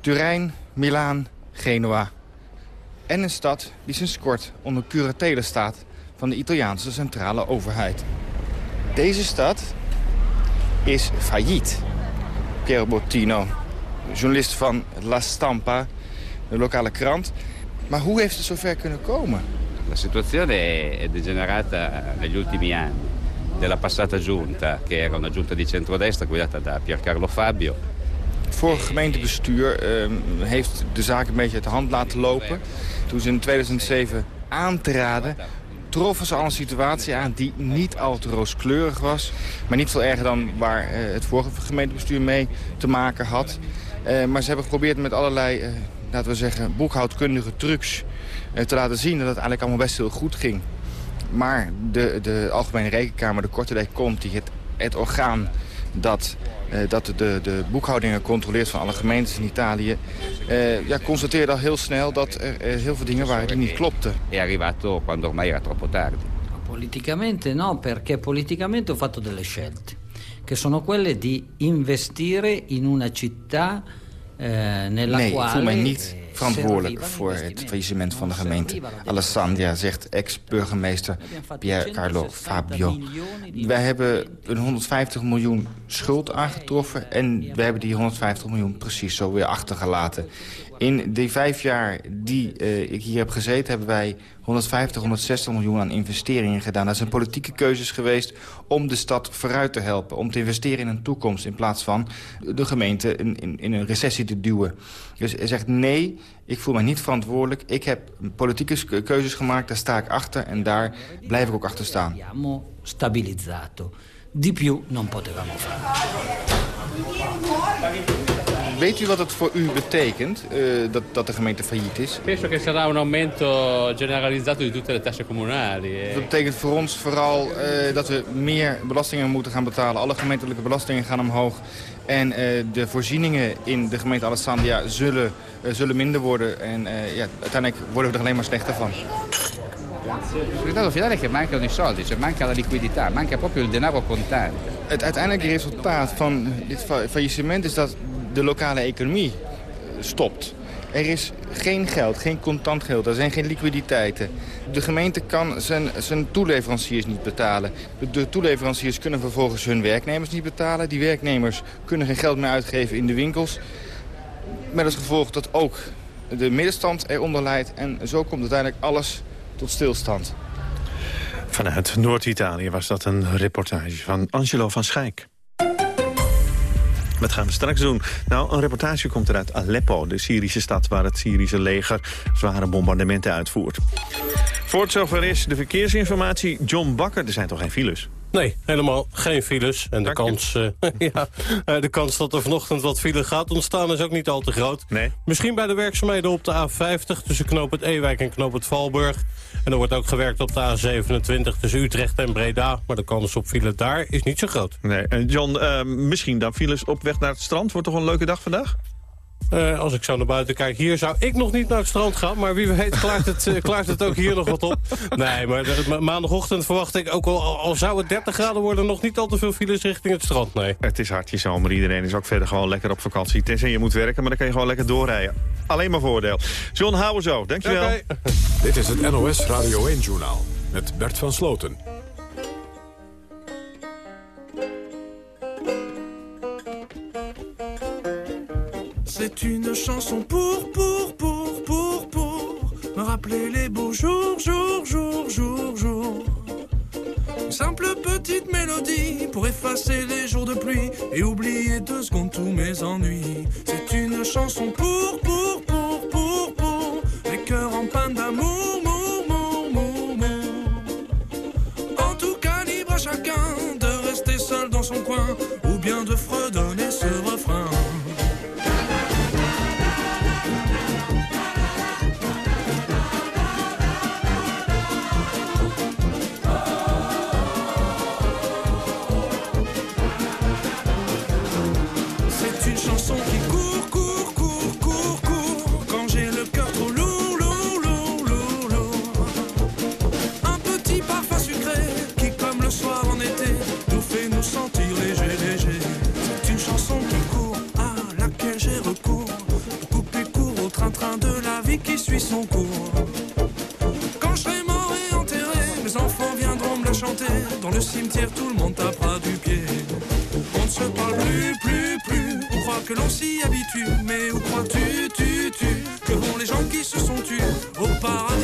Turijn, Milaan, Genua. En een stad die sinds kort onder curatele staat van de Italiaanse centrale overheid. Deze stad is failliet. Piero Bottino, journalist van La Stampa, de lokale krant. Maar hoe heeft het zover kunnen komen? La situazione è degenerata negli ultimi anni. Della passata giunta, che era una giunta di centrodestra guidata da Piercarlo Fabio, het vorige gemeentebestuur uh, heeft de zaak een beetje uit de hand laten lopen. Toen ze in 2007 aantraden, troffen ze al een situatie aan die niet al te rooskleurig was. Maar niet veel erger dan waar uh, het vorige gemeentebestuur mee te maken had. Uh, maar ze hebben geprobeerd met allerlei, uh, laten we zeggen, boekhoudkundige trucs... te laten zien dat het eigenlijk allemaal best heel goed ging. Maar de, de Algemene Rekenkamer, de Korte Dijk Conti, het, het orgaan dat uh, dat de, de boekhoudingen controleert van alle gemeentes in Italië... Uh, ja, constateerde al heel snel dat er uh, heel veel dingen waren die niet klopten. È arrivato quando ormai era troppo tardi. Politicamente no, perché politicamente ho fatto delle scelte, che sono quelle di investire in una città nee, quale... ik voel mij niet verantwoordelijk voor het faillissement van de gemeente. Alessandria, zegt ex-burgemeester Pier Carlo Fabio. Wij hebben een 150 miljoen schuld aangetroffen... en we hebben die 150 miljoen precies zo weer achtergelaten. In de vijf jaar die uh, ik hier heb gezeten... hebben wij 150, 160 miljoen aan investeringen gedaan. Dat zijn politieke keuzes geweest om de stad vooruit te helpen. Om te investeren in een toekomst in plaats van de gemeente in, in, een recessie te duwen. Dus hij zegt nee, ik voel mij niet verantwoordelijk. Ik heb politieke keuzes gemaakt, daar sta ik achter en daar blijf ik ook achter staan. Di più non potevamo fare. Weet u wat het voor u betekent uh, dat, dat de gemeente failliet is? Penso che sarà un aumento generalizzato di tutte le tasse comunali. Dat betekent voor ons vooral uh, dat we meer belastingen moeten gaan betalen. Alle gemeentelijke belastingen gaan omhoog. En uh, de voorzieningen in de gemeente Alessandria zullen, zullen minder worden. En ja, uiteindelijk worden we er alleen maar slechter van. Il risultato finale è che mancano i soldi, cioè manca la liquidità, manca proprio il denaro contante. Het uiteindelijke resultaat van dit faillissement is dat de lokale economie stopt. Er is geen geld, geen contant geld, er zijn geen liquiditeiten. De gemeente kan zijn, zijn toeleveranciers niet betalen. De, de toeleveranciers kunnen vervolgens hun werknemers niet betalen. Die werknemers kunnen geen geld meer uitgeven in de winkels. Met als gevolg dat ook de middenstand eronder leidt. En zo komt uiteindelijk alles tot stilstand. Vanuit Noord-Italië was dat een reportage van Angelo van Schijk. Wat gaan we straks doen? Nou, een reportage komt eruit Aleppo, de Syrische stad waar het Syrische leger zware bombardementen uitvoert. Voor het zover is de verkeersinformatie. John Bakker, er zijn toch geen files? Nee, helemaal geen files. En de kans, uh, ja, eh, de kans dat er vanochtend wat file gaat ontstaan is ook niet al te groot. Nee. Misschien bij de werkzaamheden op de A50 tussen Knoop het Ewijk en Knoop het Valburg. En er wordt ook gewerkt op de A27 tussen Utrecht en Breda. Maar de kans op file daar is niet zo groot. Nee. En John, uh, misschien dan files op weg naar het strand. Wordt toch een leuke dag vandaag? Uh, als ik zo naar buiten kijk, hier zou ik nog niet naar het strand gaan. Maar wie weet klaart het, uh, klaart het ook hier nog wat op. Nee, maar de, maandagochtend verwacht ik, ook al, al zou het 30 graden worden... nog niet al te veel files richting het strand, nee. Het is hartje zomer. Iedereen is ook verder gewoon lekker op vakantie. Tenzij je moet werken, maar dan kan je gewoon lekker doorrijden. Alleen maar voordeel. John, hou zo. Dankjewel. Okay. Dit is het NOS Radio 1-journaal met Bert van Sloten. C'est une chanson pour, pour, pour, pour, pour me rappeler les beaux jours, jours, jours, jours, jours. Une simple petite mélodie pour effacer les jours de pluie et oublier deux secondes tous mes ennuis. C'est une chanson pour, pour, pour, Quand je serai mort et enterré Mes enfants viendront me la chanter. Dans le cimetière tout le monde tapera du pied. On ne se parle plus, plus, plus. On croit que l'on s'y habitue. Mais où crois-tu, tu, tu? Que vont les gens qui se sont tus Au paradis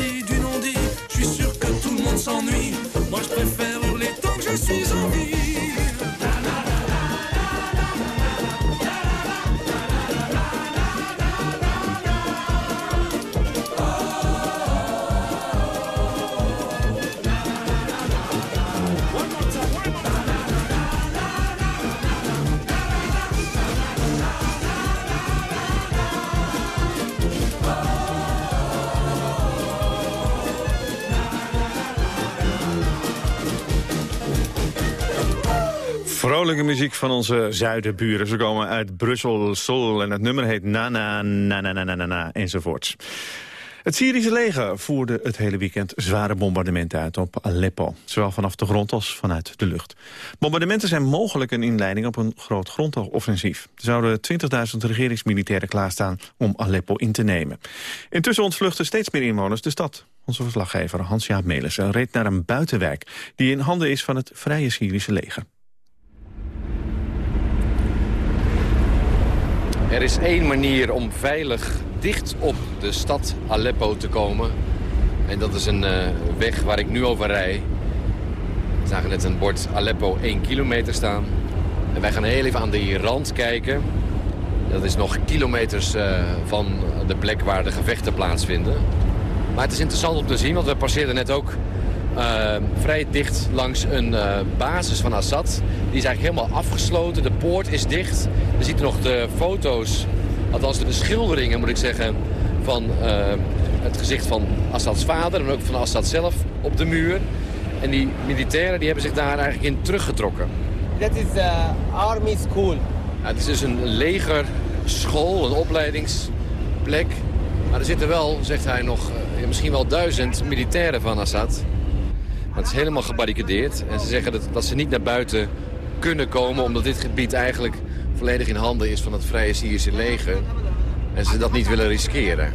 Vrolijke muziek van onze zuidenburen. Ze komen uit Brussel, Sol en het nummer heet Na Na Na Na Na Na Na, na enzovoorts. Het Syrische leger voerde het hele weekend zware bombardementen uit op Aleppo. Zowel vanaf de grond als vanuit de lucht. Bombardementen zijn mogelijk een inleiding op een groot grondoffensief. Er zouden 20.000 regeringsmilitairen klaarstaan om Aleppo in te nemen. Intussen ontvluchten steeds meer inwoners de stad. Onze verslaggever Hans-Jaap Melissen reed naar een buitenwijk... die in handen is van het Vrije Syrische leger. Er is één manier om veilig dicht op de stad Aleppo te komen. En dat is een uh, weg waar ik nu over rij. We zagen net een bord Aleppo 1 kilometer staan. En wij gaan heel even aan de rand kijken. Dat is nog kilometers uh, van de plek waar de gevechten plaatsvinden. Maar het is interessant om te zien, want we passeerden net ook uh, vrij dicht langs een uh, basis van Assad. Die is eigenlijk helemaal afgesloten. De poort is dicht. Je ziet nog de foto's, althans de schilderingen moet ik zeggen... van uh, het gezicht van Assads vader en ook van Assad zelf op de muur. En die militairen die hebben zich daar eigenlijk in teruggetrokken. Dat is uh, army school. Ja, het is dus een legerschool, een opleidingsplek. Maar er zitten wel, zegt hij nog, misschien wel duizend militairen van Assad... Maar het is helemaal gebarricadeerd. En ze zeggen dat, dat ze niet naar buiten kunnen komen... omdat dit gebied eigenlijk volledig in handen is van het Vrije Syrische leger. En ze dat niet willen riskeren.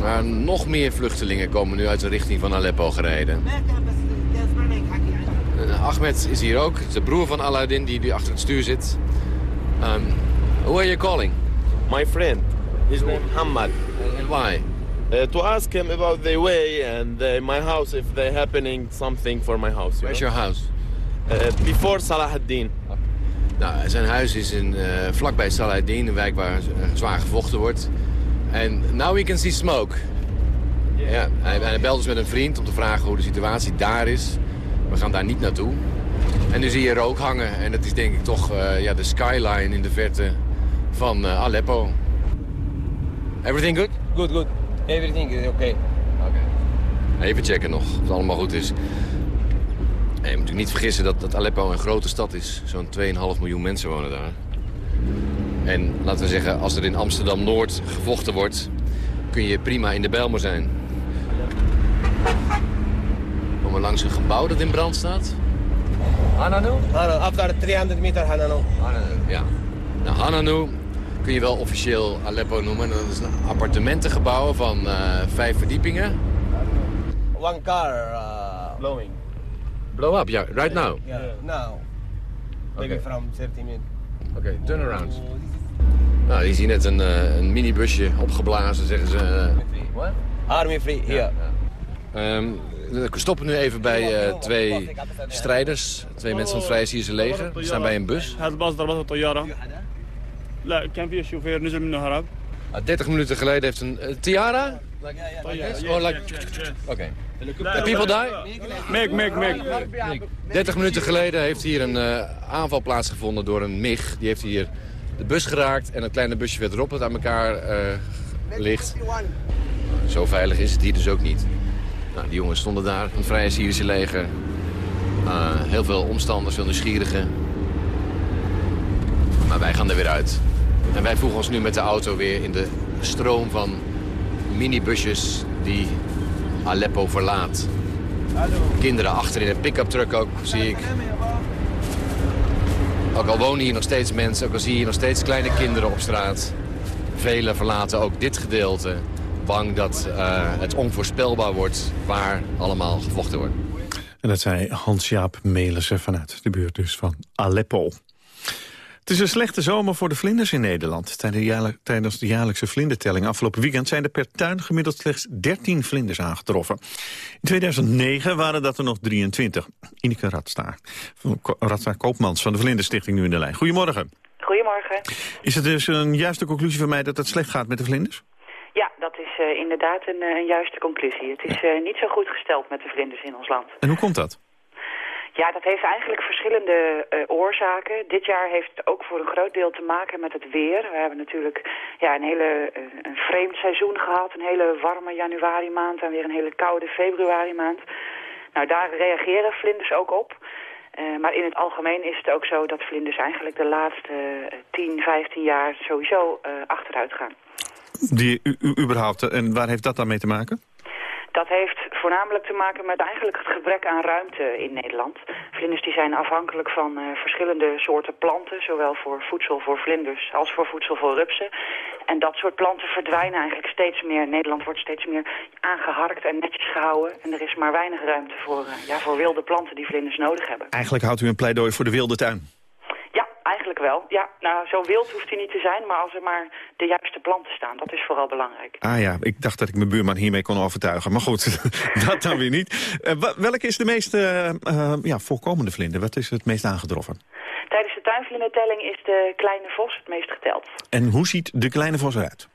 Maar nog meer vluchtelingen komen nu uit de richting van Aleppo gereden. Ahmed is hier ook, de broer van Aladdin die nu achter het stuur zit. Um, who are you calling? My friend. His name Hamad. And why? Uh, to ask him about the way and uh, my house if they happening something for my house. Where's your house? Uh, before Salah ad-Din. Nou, zijn huis is in, uh, vlakbij Salah ad-Din, een wijk waar zwaar gevochten wordt. En now we can see smoke. Ja, hij, hij belt dus met een vriend om te vragen hoe de situatie daar is. We gaan daar niet naartoe. En nu zie je rook hangen. En dat is denk ik toch eh, ja, de skyline in de verte van Aleppo. Everything good? Good, good. Everything is okay. Even checken nog of het allemaal goed is. En je moet natuurlijk niet vergissen dat, dat Aleppo een grote stad is. Zo'n 2,5 miljoen mensen wonen daar. En laten we zeggen, als er in Amsterdam-Noord gevochten wordt... kun je prima in de Bijlmer zijn. Kom maar langs een gebouw dat in brand staat. Hananu? Hananu, after 300 meter Hananu. Ja. Nou, Hananu kun je wel officieel Aleppo noemen. Dat is een appartementengebouw van eh, vijf verdiepingen. One car uh, blowing. Blow up, ja, yeah. right now. Ja, yeah. now. Maybe okay. from 30 minutes. Oké, turn around. Nou, die zien net een, eh, een minibusje opgeblazen, zeggen ze. Eh. What? Army free, hier. Yeah. Ehm, we stoppen nu even bij twee strijders, twee mensen van het Vrije Syrische leger. We staan bij een bus. لا كان في شوفير نزل منه هرب Ah, 30 minuten geleden heeft een eh, tiara. Oh, like... Oké. The people die? ميك ميك ميك 30 minuten geleden heeft hier een eh, aanval plaatsgevonden door een MIG. Die heeft hier de bus geraakt en een kleine busje verderop dat aan elkaar eh, ligt. Zo veilig is het hier dus ook niet. Nou, die jongens stonden daar, een vrije Syrische leger. Eh, heel veel omstanders, veel nieuwsgierigen. Maar wij gaan er weer uit. En wij voegen ons nu met de auto weer in de stroom van minibusjes die Aleppo verlaat. Kinderen achter in een pick-up truck ook, zie ik. Ook al wonen hier nog steeds mensen, ook al zie je hier nog steeds kleine kinderen op straat. Velen verlaten ook dit gedeelte, bang dat eh, het onvoorspelbaar wordt waar allemaal gevochten wordt. En dat zei Hans-Jaap Melissen vanuit de buurt dus van Aleppo. Het is een slechte zomer voor de vlinders in Nederland. Tijdens de, jaarlijkse vlindertelling afgelopen weekend... zijn er per tuin gemiddeld slechts 13 vlinders aangetroffen. In 2009 waren dat er nog 23. Ineke Radstaar, Radstaar Koopmans van de Vlinderstichting nu in de lijn. Goedemorgen. Goedemorgen. Is het dus een juiste conclusie van mij dat het slecht gaat met de vlinders? Ja, dat is eh, inderdaad een, eh, een juiste conclusie. Het is eh, niet zo goed gesteld met de vlinders in ons land. En hoe komt dat? Ja, dat heeft eigenlijk verschillende eh, oorzaken. Dit jaar heeft het ook voor een groot deel te maken met het weer. We hebben natuurlijk ja, een hele eh, een vreemd seizoen gehad. Een hele warme januari maand en weer een hele koude februari maand. Nou, daar reageren vlinders ook op. Eh, maar in het algemeen is het ook zo dat vlinders eigenlijk de laatste eh, 10, 15 jaar sowieso achteruit gaan. Die, überhaupt, en waar heeft dat dan mee te maken? Dat heeft voornamelijk te maken met eigenlijk het gebrek aan ruimte in Nederland. Vlinders die zijn afhankelijk van eh, verschillende soorten planten, zowel voor voedsel voor vlinders als voor voedsel voor rupsen. En dat soort planten verdwijnen eigenlijk steeds meer. Nederland wordt steeds meer aangeharkt en netjes gehouden. En er is maar weinig ruimte voor, eh, ja, voor wilde planten die vlinders nodig hebben. Eigenlijk houdt u een pleidooi voor de wilde tuin. Eigenlijk wel. Ja, nou, zo wild hoeft hij niet te zijn, maar als er maar de juiste planten staan, dat is vooral belangrijk. Ah ja, ik dacht dat ik mijn buurman hiermee kon overtuigen. Maar goed, dat dan weer niet. Wa- welke is de meest eh, eh, ja, voorkomende vlinder? Wat is het meest aangetroffen? Tijdens de tuinvlindertelling is de kleine vos het meest geteld. En hoe ziet de kleine vos eruit?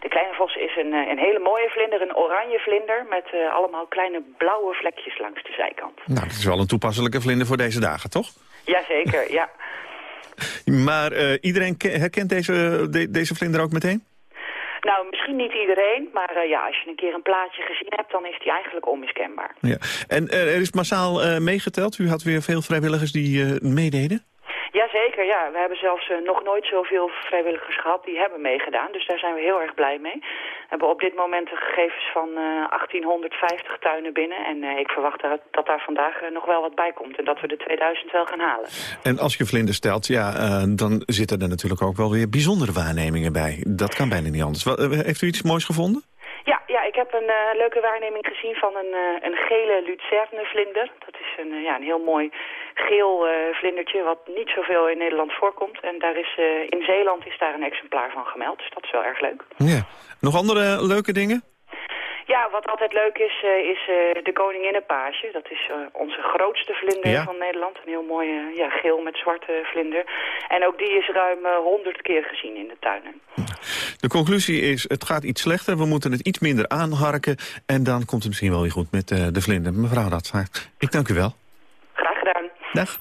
De kleine vos is een, een hele mooie vlinder, een oranje vlinder... met allemaal kleine blauwe vlekjes langs de zijkant. Nou, dat is wel een toepasselijke vlinder voor deze dagen, toch? Jazeker, ja. Maar eh, iedereen ke- herkent deze, de- deze vlinder ook meteen? Nou, misschien niet iedereen, maar eh, ja, als je een keer een plaatje gezien hebt... dan is die eigenlijk onmiskenbaar. Ja. En eh, er is massaal meegeteld. U had weer veel vrijwilligers die meededen. Jazeker, ja. We hebben zelfs eh, nog nooit zoveel vrijwilligers gehad die hebben meegedaan. Dus daar zijn we heel erg blij mee. We hebben op dit moment de gegevens van eh 1850 tuinen binnen. En eh, ik verwacht dat, dat daar vandaag eh, nog wel wat bij komt. En dat we de 2000 wel gaan halen. En als je vlinders stelt, ja, eh, dan zitten er natuurlijk ook wel weer bijzondere waarnemingen bij. Dat kan bijna niet anders. Eh, heeft u iets moois gevonden? Ik heb een eh, leuke waarneming gezien van een, eh, een gele lucernevlinder. Dat is een, eh, ja, een heel mooi geel vlindertje wat niet zoveel in Nederland voorkomt. En daar is, in Zeeland is daar een exemplaar van gemeld, dus dat is wel erg leuk. Ja. Nog andere leuke dingen? Ja, wat altijd leuk is, eh, is eh, de koninginnenpage. Dat is eh, onze grootste vlinder Ja. van Nederland. Een heel mooie ja, geel met zwarte vlinder. En ook die is ruim honderd keer gezien in de tuinen. De conclusie is, het gaat iets slechter. We moeten het iets minder aanharken. En dan komt het misschien wel weer goed met eh, de vlinder. Mevrouw Radvaart, ik dank u wel. Graag gedaan. Dag.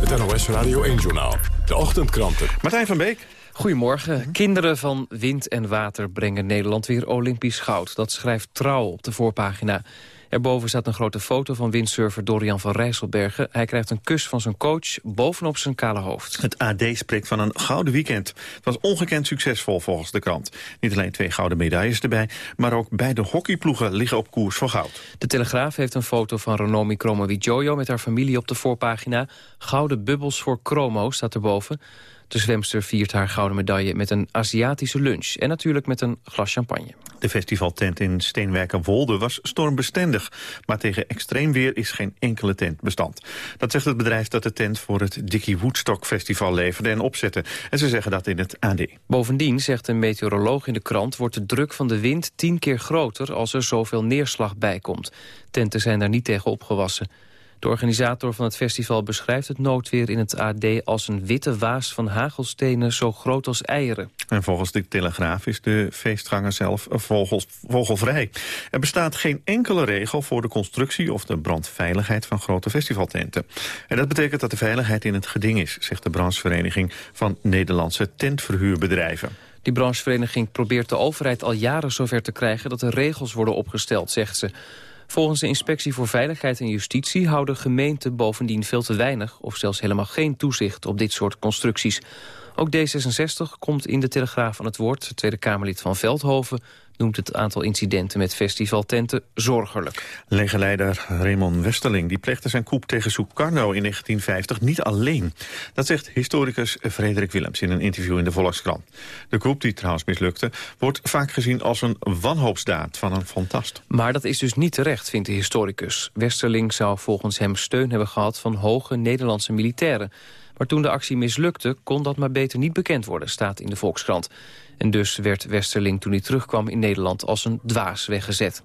Het NOS Radio 1-journaal. De ochtendkranten. Martijn van Beek. Goedemorgen. Kinderen van wind en water brengen Nederland weer Olympisch goud. Dat schrijft Trouw op de voorpagina. Erboven staat een grote foto van windsurfer Dorian van Rijsselbergen. Hij krijgt een kus van zijn coach bovenop zijn kale hoofd. Het AD spreekt van een gouden weekend. Het was ongekend succesvol volgens de krant. Niet alleen twee gouden medailles erbij, maar ook beide hockeyploegen liggen op koers voor goud. De Telegraaf heeft een foto van Renomi Kromowidjojo met haar familie op de voorpagina. Gouden bubbels voor Kromo staat erboven. De zwemster viert haar gouden medaille met een Aziatische lunch. En natuurlijk met een glas champagne. De festivaltent in Steenwijkerwolde was stormbestendig. Maar tegen extreem weer is geen enkele tent bestand. Dat zegt het bedrijf dat de tent voor het Dickie Woodstock Festival leverde en opzette. En ze zeggen dat in het AD. Bovendien, zegt een meteoroloog in de krant... wordt de druk van de wind tien keer groter als er zoveel neerslag bij komt. Tenten zijn daar niet tegen opgewassen. De organisator van het festival beschrijft het noodweer in het AD... als een witte waas van hagelstenen zo groot als eieren. En volgens de Telegraaf is de feestganger zelf vogels, vogelvrij. Er bestaat geen enkele regel voor de constructie of de brandveiligheid van grote festivaltenten. En dat betekent dat de veiligheid in het geding is, zegt de branchevereniging van Nederlandse tentverhuurbedrijven. Die branchevereniging probeert de overheid al jaren zover te krijgen... dat er regels worden opgesteld, zegt ze. Volgens de Inspectie voor Veiligheid en Justitie houden gemeenten bovendien veel te weinig of zelfs helemaal geen toezicht op dit soort constructies. Ook D66 komt in de Telegraaf aan het woord. Het Tweede Kamerlid van Veldhoven noemt het aantal incidenten met festivaltenten zorgelijk. Legerleider Raymond Westerling die pleegde zijn coup tegen Sukarno in 1950 niet alleen. Dat zegt historicus Frederik Willems in een interview in de Volkskrant. De coup, die trouwens mislukte, wordt vaak gezien als een wanhoopsdaad van een fantast. Maar dat is dus niet terecht, vindt de historicus. Westerling zou volgens hem steun hebben gehad van hoge Nederlandse militairen. Maar toen de actie mislukte, kon dat maar beter niet bekend worden, staat in de Volkskrant. En dus werd Westerling toen hij terugkwam in Nederland als een dwaas weggezet.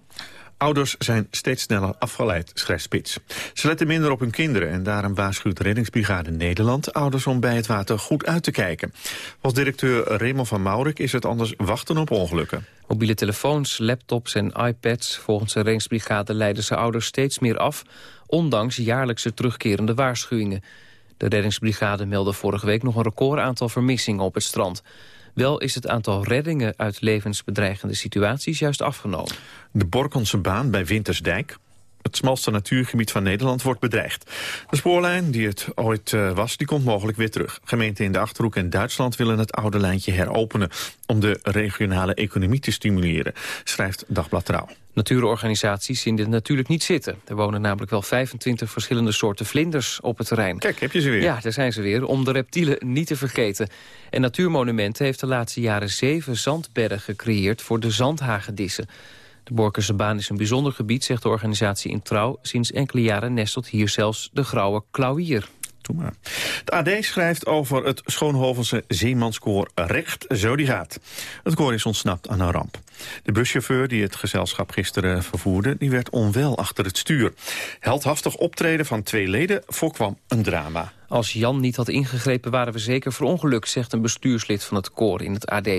Ouders zijn steeds sneller afgeleid, schrijft Spits. Ze letten minder op hun kinderen en daarom waarschuwt Reddingsbrigade Nederland ouders om bij het water goed uit te kijken. Volgens directeur Raymond van Maurik is het anders wachten op ongelukken. Mobiele telefoons, laptops en iPads. Volgens de Reddingsbrigade leiden ze ouders steeds meer af... ondanks jaarlijkse terugkerende waarschuwingen. De reddingsbrigade meldde vorige week nog een recordaantal vermissingen op het strand. Wel is het aantal reddingen uit levensbedreigende situaties juist afgenomen. De Borkonse baan bij Wintersdijk, het smalste natuurgebied van Nederland, wordt bedreigd. De spoorlijn die het ooit uh, was, die komt mogelijk weer terug. Gemeenten in de Achterhoek en Duitsland willen het oude lijntje heropenen... om de regionale economie te stimuleren, schrijft Dagblad Trouw. Natuurorganisaties zien dit natuurlijk niet zitten. Er wonen namelijk wel 25 verschillende soorten vlinders op het terrein. Kijk, heb je ze weer. Ja, daar zijn ze weer, om de reptielen niet te vergeten. En Natuurmonumenten heeft de laatste jaren zeven zandbergen gecreëerd voor de zandhagedissen. De Borkense baan is een bijzonder gebied, zegt de organisatie in Trouw. Sinds enkele jaren nestelt hier zelfs de grauwe klauwier. Maar. Het AD schrijft over het Schoonhovense zeemanskoor Recht, zo die gaat. Het koor is ontsnapt aan een ramp. De buschauffeur die het gezelschap gisteren vervoerde... die werd onwel achter het stuur. Heldhaftig optreden van twee leden voorkwam een drama. Als Jan niet had ingegrepen waren we zeker verongelukt... zegt een bestuurslid van het koor in het AD.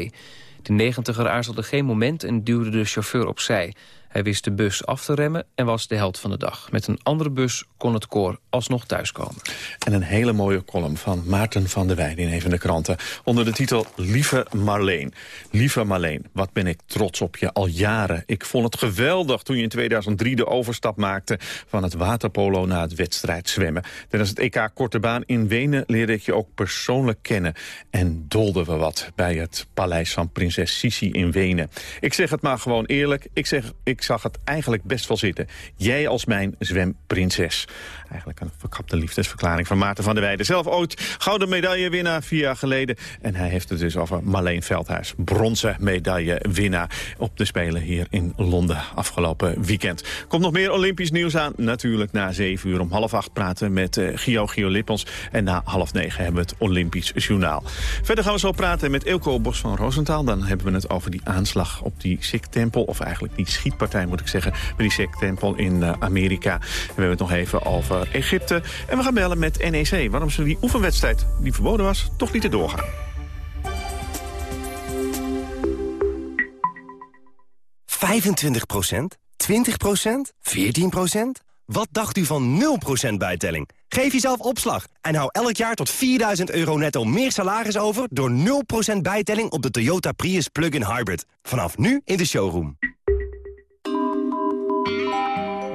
De negentiger aarzelde geen moment en duwde de chauffeur opzij. Hij wist de bus af te remmen en was de held van de dag. Met een andere bus kon het koor alsnog thuiskomen. En een hele mooie column van Maarten van der Weijden in een van de kranten. Onder de titel Lieve Marleen. Lieve Marleen, wat ben ik trots op je al jaren. Ik vond het geweldig toen je in 2003 de overstap maakte... van het waterpolo naar het wedstrijd zwemmen. Tijdens het EK Korte Baan in Wenen leerde ik je ook persoonlijk kennen. En dolden we wat bij het paleis van prinses Sisi in Wenen. Ik zeg het maar gewoon eerlijk. Ik zeg... Ik ik zag het eigenlijk best wel zitten. Jij als mijn zwemprinses. Eigenlijk een verkapte liefdesverklaring van Maarten van der Weijden. Zelf ooit gouden medaillewinnaar vier jaar geleden. En hij heeft het dus over Marleen Veldhuis. Bronzen medaillewinnaar op de Spelen hier in Londen afgelopen weekend. Komt nog meer Olympisch nieuws aan. Natuurlijk na zeven uur om half acht praten met uh, Gio Gio Lippons. En na half negen hebben we het Olympisch Journaal. Verder gaan we zo praten met Ilko Bos van Roosentaal. Dan hebben we het over die aanslag op die Sikh-tempel. Of eigenlijk die schietpartij moet ik zeggen... met die SEC-tempel in eh, Amerika. En we hebben het nog even over Egypte. En we gaan bellen met NEC. Waarom ze die oefenwedstrijd, die verboden was, toch lieten doorgaan. 25% 20% 14% Wat dacht u van 0% bijtelling? Geef jezelf opslag en hou elk jaar tot 4000 euro netto meer salaris over... door 0% bijtelling op de Toyota Prius Plug-in Hybrid. Vanaf nu in de showroom.